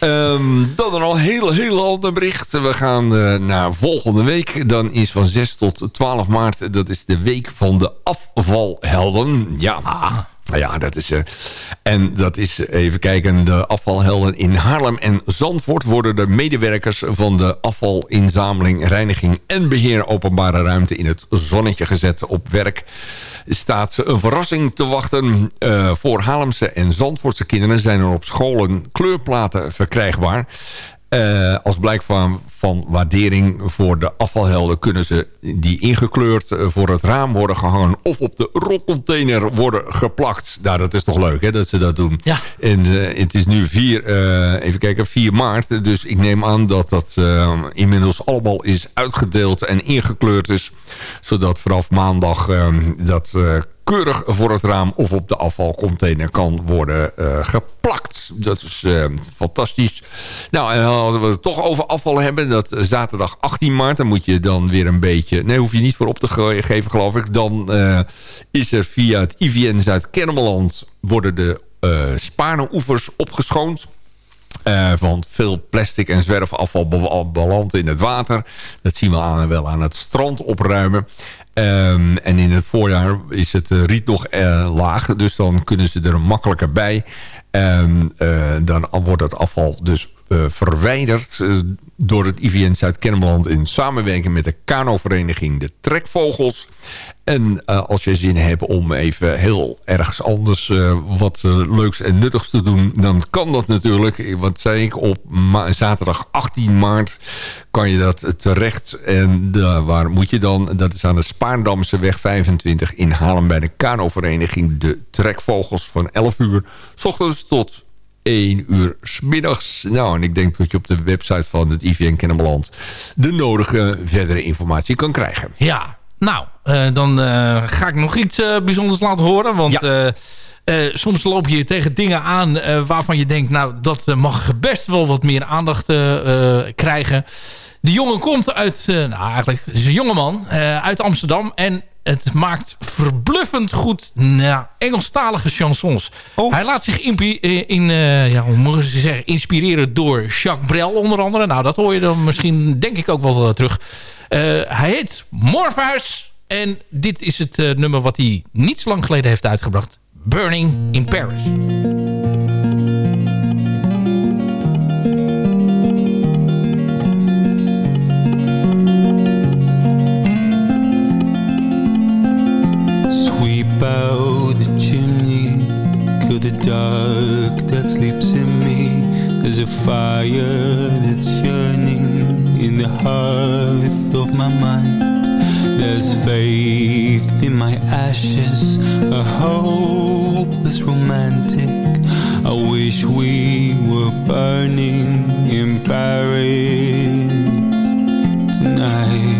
Speaker 5: Ehm, dan een al heel, heel ander bericht. We gaan eh, naar volgende week. Dan is van 6 tot 12 maart. Dat is de week van de afvalhelden. Ja. Ja, dat is... eh, en dat is, even kijken, de afvalhelden in Haarlem en Zandvoort... worden de medewerkers van de afvalinzameling, reiniging en beheer openbare ruimte... in het zonnetje gezet op werk. Staat ze een verrassing te wachten. Eh, voor Haarlemse en Zandvoortse kinderen zijn er op scholen kleurplaten verkrijgbaar. Eh, als blijk van, van waardering voor de afvalhelden... kunnen ze die ingekleurd eh, voor het raam worden gehangen... of op de rolcontainer worden geplakt. Nou, dat is toch leuk hè, dat ze dat doen.
Speaker 6: Ja.
Speaker 5: En eh, het is nu 4, eh, even kijken, 4 maart. Dus ik neem aan dat dat inmiddels allemaal is uitgedeeld en ingekleurd is. Zodat vanaf maandag dat... keurig voor het raam of op de afvalcontainer kan worden eh, geplakt. Dat is eh, fantastisch. Nou, en als we het toch over afval hebben, dat zaterdag 18 maart, dan moet je dan weer een beetje... Nee, hoef je niet voor op te ge- geven, geloof ik. Dan eh, is er via het IVN Zuid-Kennemerland worden de Spaarne-oevers opgeschoond. Want veel plastic en zwerfafval be- belandt in het water. Dat zien we aan, wel aan het strand opruimen. Ehm, en in het voorjaar is het eh, riet nog eh, laag. Dus dan kunnen ze er makkelijker bij. Eh, dan wordt het afval dus eh, verwijderd eh, door het IVN Zuid-Kennemerland... in samenwerking met de kanovereniging De Trekvogels. En eh, als je zin hebt om even heel ergens anders wat leuks en nuttigs te doen... dan kan dat natuurlijk. Wat zei ik, op zaterdag 18 maart kan je dat terecht. En waar moet je dan? Dat is aan de Spaardamse weg 25 in Haarlem... bij de kanovereniging De Trekvogels van 11 uur... s ochtends tot 1 uur 's middags. Nou, en ik denk dat je op de website van het IVN Kennemerland... de nodige verdere informatie kan krijgen.
Speaker 6: Ja, nou, eh, dan eh, ga ik nog iets eh, bijzonders laten horen. Want
Speaker 5: Ja.
Speaker 6: soms loop je tegen dingen aan waarvan je denkt... nou, dat mag best wel wat meer aandacht krijgen. De jongen komt uit, nou eigenlijk, is een jongeman uit Amsterdam... en het maakt verbluffend goed nou, Engelstalige chansons. Hij laat zich eh, in, eh, ja, hoe zeggen, inspireren door Jacques Brel onder andere. Nou, dat hoor je dan misschien, denk ik, ook wel eh, terug. Hij heet Morpheus. En dit is het nummer wat hij niet zo lang geleden heeft uitgebracht. Burning in Paris.
Speaker 11: Sweep out the chimney, the dark that sleeps in me. There's a fire that's yearning in the hearth of my mind. There's faith in my ashes, a hopeless romantic. I wish we were burning in Paris tonight.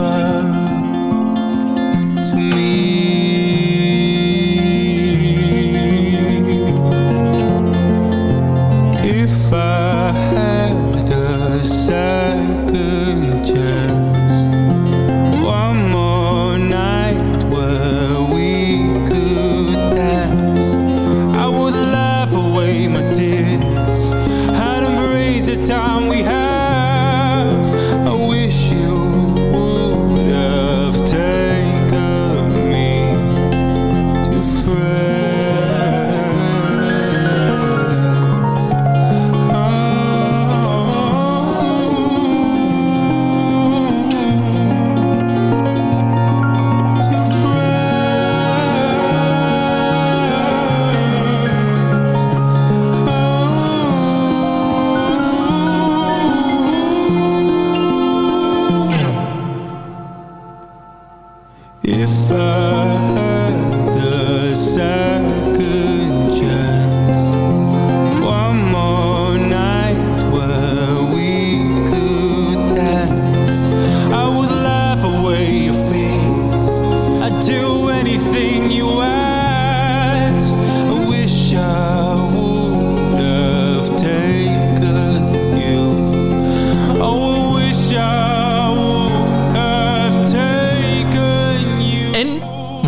Speaker 11: but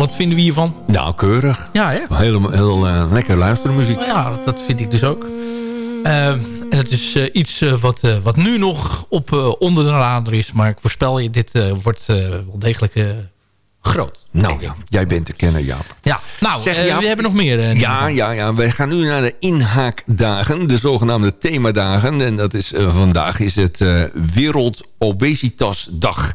Speaker 11: wat vinden we hiervan?
Speaker 5: Nou, keurig.
Speaker 11: Ja, hè?
Speaker 5: Heel, heel eh, lekker luistermuziek.
Speaker 11: Ja, dat vind ik dus ook. Eh, en het is eh, iets wat, wat nu nog op onder de radar is. Maar ik voorspel je, dit wordt wel degelijk groot.
Speaker 5: Nou ja, jij bent de kenner, Jaap.
Speaker 11: Ja, nou,
Speaker 5: Zeg, Jaap.
Speaker 11: we hebben nog meer. eh,
Speaker 5: Ja, ja, ja. Wij gaan nu naar de inhaakdagen. De zogenaamde themadagen. En dat is, vandaag is het eh Wereld Obesitasdag.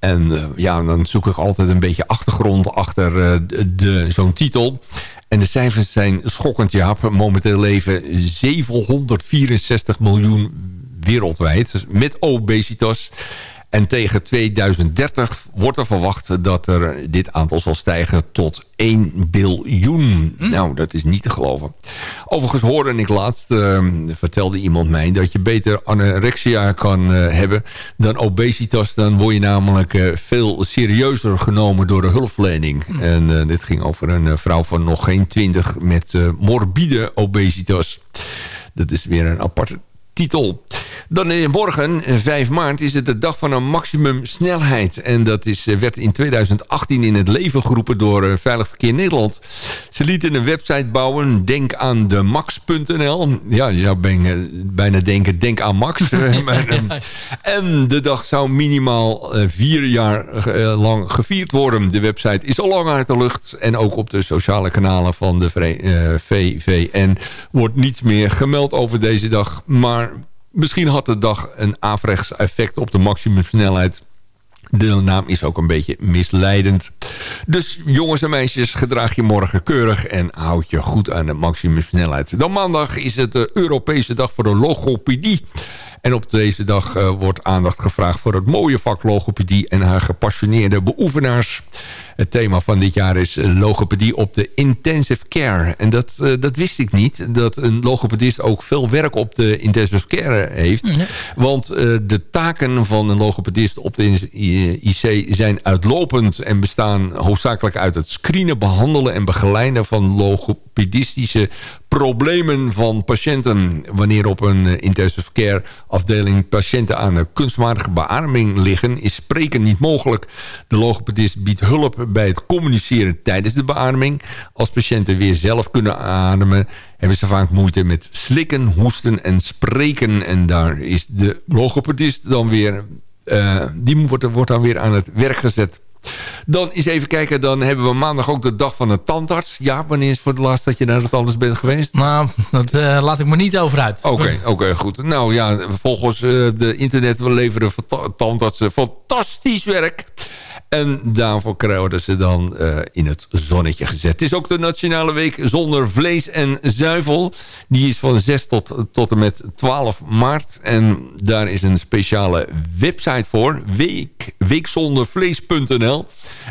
Speaker 5: En eh, ja, dan zoek ik altijd een beetje achtergrond achter eh, zo'n titel. En de cijfers zijn schokkend, Jaap. Momenteel leven 764 miljoen wereldwijd met obesitas. En tegen 2030 wordt er verwacht dat er dit aantal zal stijgen tot 1 biljoen. Nou, dat is niet te geloven. Overigens hoorde ik laatst, eh, vertelde iemand mij... dat je beter anorexia kan eh, hebben dan obesitas. Dan word je namelijk eh, veel serieuzer genomen door de hulpverlening. En eh, dit ging over een vrouw van nog geen 20 met morbide obesitas. Dat is weer een aparte titel. Dan eh, morgen, eh, 5 maart, is het de dag van een maximum snelheid. En dat is, eh, werd in 2018 in het leven geroepen door eh, Veilig Verkeer Nederland. Ze lieten een website bouwen, denk aan de max.nl. Ja, je zou bijna, denken, denk aan Max. Eh, maar, eh, en de dag zou minimaal eh, vier jaar eh, lang gevierd worden. De website is al lang uit de lucht. En ook op de sociale kanalen van de eh, VVN wordt niets meer gemeld over deze dag. Maar misschien had de dag een averechts effect op de maximumsnelheid. De naam is ook een beetje misleidend. Dus jongens en meisjes, gedraag je morgen keurig... en houd je goed aan de maximumsnelheid. Dan maandag is het de Europese dag voor de logopedie. En op deze dag eh, wordt aandacht gevraagd voor het mooie vak logopedie... en haar gepassioneerde beoefenaars. Het thema van dit jaar is eh, logopedie op de intensive care. En dat, eh, dat wist ik niet, dat een logopedist ook veel werk op de intensive care heeft. Want de taken van een logopedist op de IC zijn uitlopend... en bestaan hoofdzakelijk uit het screenen, behandelen en begeleiden van logopedistische problemen van patiënten. Wanneer op een intensive care afdeling patiënten aan een kunstmatige beademing liggen... is spreken niet mogelijk. De logopedist biedt hulp bij het communiceren tijdens de beademing. Als patiënten weer zelf kunnen ademen... hebben ze vaak moeite met slikken, hoesten en spreken. En daar is de logopedist dan weer... eh, die wordt dan weer aan het werk gezet. Dan eens even kijken, dan hebben we maandag ook de dag van de tandarts. Ja, wanneer is voor het laatst dat je naar de tandarts bent geweest?
Speaker 11: Nou, dat eh, laat ik me niet over uit.
Speaker 5: Oké, oké, goed. Nou ja, volgens eh, de internet we leveren tandartsen fantastisch werk. En daarvoor krijgen ze dan eh, in het zonnetje gezet. Het is ook de Nationale Week zonder vlees en zuivel. Die is van 6 tot, tot en met 12 maart. En daar is een speciale website voor. Week, weekzondervlees.nl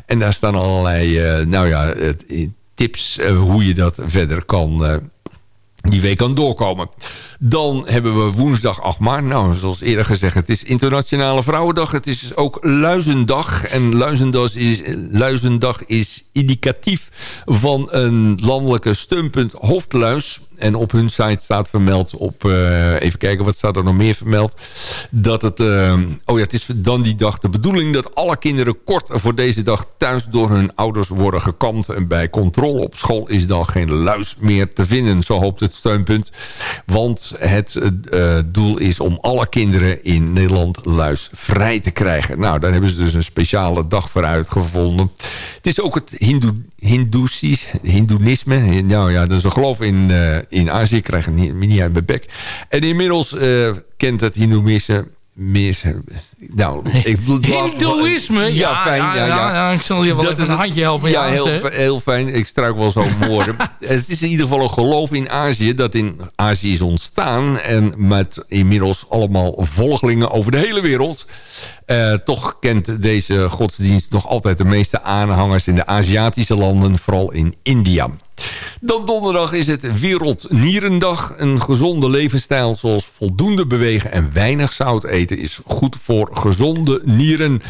Speaker 5: En daar staan allerlei eh, nou ja, eh, tips hoe je dat verder kan... die week kan doorkomen. Dan hebben we woensdag 8 maart. Nou, zoals eerder gezegd, het is Internationale Vrouwendag. Het is ook Luizendag. En Luizendag is, Luizendag is indicatief van een landelijke steunpunt hoofdluis. En op hun site staat vermeld op... eh, even kijken, wat staat er nog meer vermeld? Dat het... eh, oh ja, het is dan die dag de bedoeling dat alle kinderen kort voor deze dag thuis door hun ouders worden gekamd. En bij controle op school is dan geen luis meer te vinden. Zo hoopt het steunpunt. Want het eh, doel is om alle kinderen in Nederland luisvrij te krijgen. Nou, daar hebben ze dus een speciale dag voor uitgevonden. Het is ook het Hindoenisme. Nou ja, dat is een geloof in, eh, in Azië. Ik krijg niet, niet uit mijn bek. En inmiddels eh, kent het Hindoeïsme meer... Nou, ik bedoel...
Speaker 6: Hindoeïsme?
Speaker 5: Ja, fijn. Ja, ja,
Speaker 6: ja, ik zal je wel
Speaker 5: Dat
Speaker 6: even
Speaker 5: is
Speaker 6: een
Speaker 5: het-
Speaker 6: handje helpen.
Speaker 5: Ja,
Speaker 6: Ja,
Speaker 5: heel, heel fijn. Ik struik wel zo woorden. het is in ieder geval een geloof in Azië... dat in Azië is ontstaan... en met inmiddels allemaal volgelingen over de hele wereld. Eh, toch kent deze godsdienst nog altijd de meeste aanhangers... in de Aziatische landen, vooral in India. Dan donderdag is het Wereldnierendag. Een gezonde levensstijl zoals voldoende bewegen en weinig zout eten... is goed voor gezonde nieren.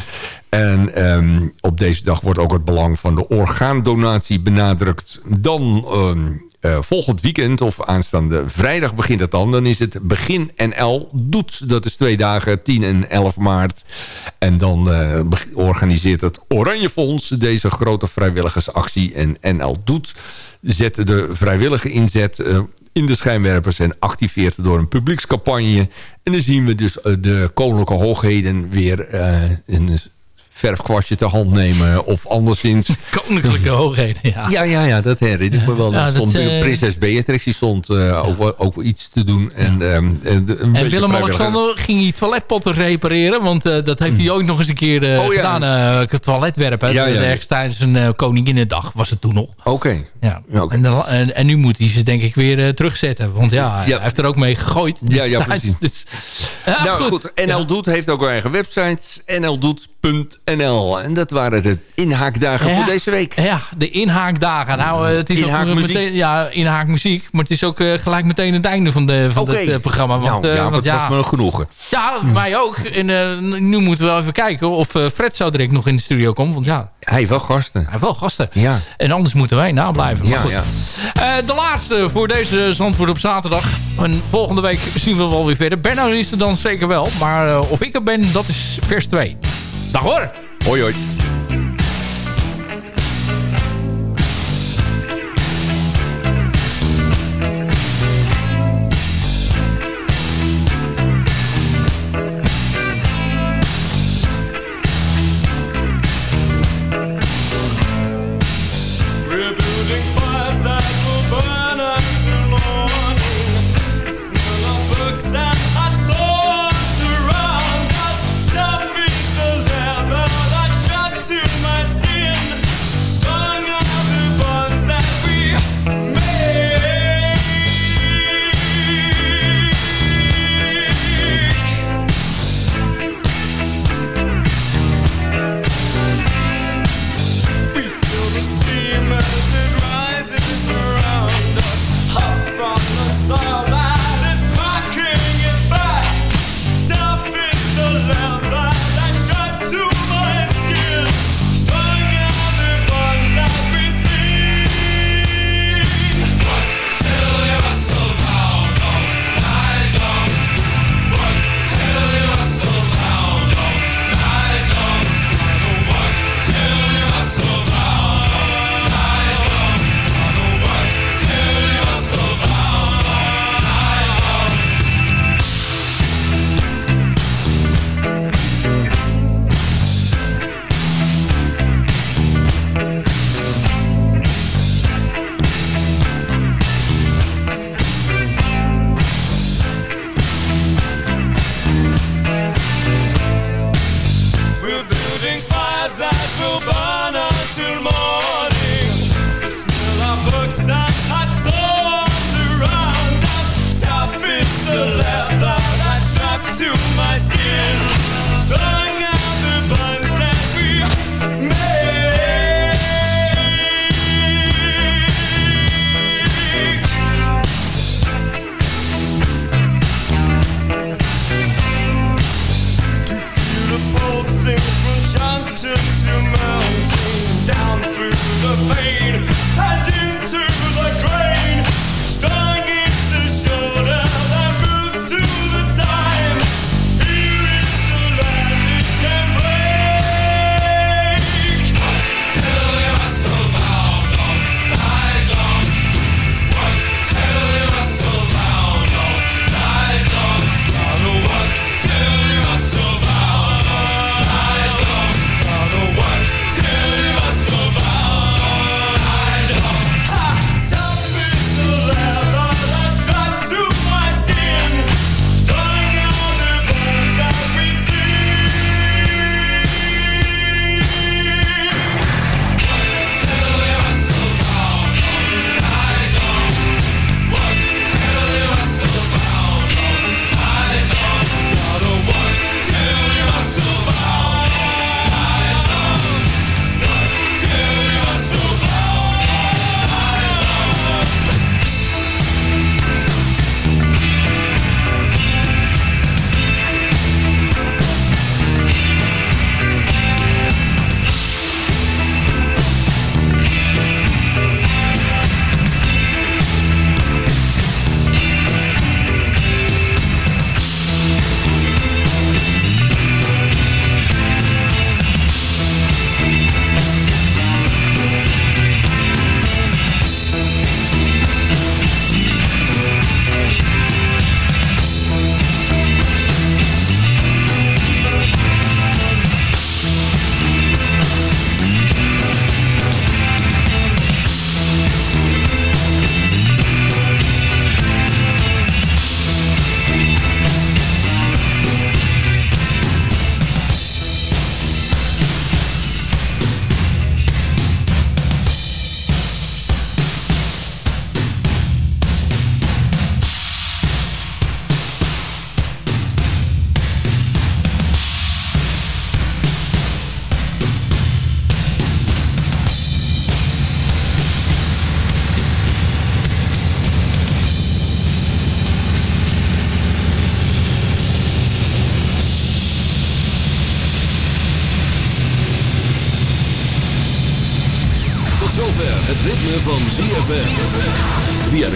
Speaker 5: En ehm, op deze dag wordt ook het belang van de orgaandonatie benadrukt. Dan ehm, eh, volgend weekend, of aanstaande vrijdag begint het dan... dan is het Begin NL Doet. Dat is twee dagen, 10 en 11 maart. En dan eh, organiseert het Oranje Fonds deze grote vrijwilligersactie. En NL Doet zet de vrijwillige inzet... eh, in de schijnwerpers en activeert door een publiekscampagne. En dan zien we dus de koninklijke hoogheden weer een verfkwastje te hand nemen. Of anderszins...
Speaker 6: Koninklijke hoogheden, ja.
Speaker 5: Ja, ja, ja, dat herinner ik me wel.
Speaker 6: Ja,
Speaker 5: Er
Speaker 6: dat,
Speaker 5: stond
Speaker 6: eh,
Speaker 5: prinses Beatrix, die stond eh, ook, ook iets te doen. En, ehm, en, beetje
Speaker 6: En Willem-Alexander ging hij toiletpotten repareren. Want eh, dat heeft hij ooit nog eens een keer eh,
Speaker 5: Oh,
Speaker 6: gedaan. eh, het toiletwerpen.
Speaker 5: Ja.
Speaker 6: Ergens tijdens een eh, Koninginnedag was het toen nog.
Speaker 5: Oké.
Speaker 6: Ja. En, dan- en, en nu moet hij ze denk ik weer eh, terugzetten. Want ja, hij heeft er ook mee gegooid.
Speaker 5: Ja, ja, precies.
Speaker 6: Dus, ja,
Speaker 5: nou goed, NL
Speaker 6: Ja.
Speaker 5: Doet heeft ook een eigen website. nldoet.nl En dat waren de inhaakdagen
Speaker 6: Ja.
Speaker 5: voor deze week.
Speaker 6: Ja, de inhaakdagen. Nou, eh, het is ook
Speaker 5: Inhaakmuziek.
Speaker 6: meteen, ja, inhaakmuziek. Maar het is ook eh, gelijk meteen het einde van, de, van
Speaker 5: Oké.
Speaker 6: het eh, programma. Want,
Speaker 5: nou, ja,
Speaker 6: want
Speaker 5: dat
Speaker 6: ja,
Speaker 5: was me genoegen.
Speaker 6: ja, mij ook. En nu moeten we wel even kijken of Fred zo direct nog in de studio komt. Want ja,
Speaker 5: Hij heeft wel gasten.
Speaker 6: hij heeft wel gasten.
Speaker 5: Ja.
Speaker 6: En anders moeten wij nablijven. Maar
Speaker 5: Ja,
Speaker 6: goed.
Speaker 5: ja.
Speaker 6: De laatste voor deze Zandvoort op zaterdag. En volgende week zien we wel weer verder. Benno is er dan zeker wel. Maar of ik er ben, dat is vers 2. Dag hoor!
Speaker 5: Hoi, hoi.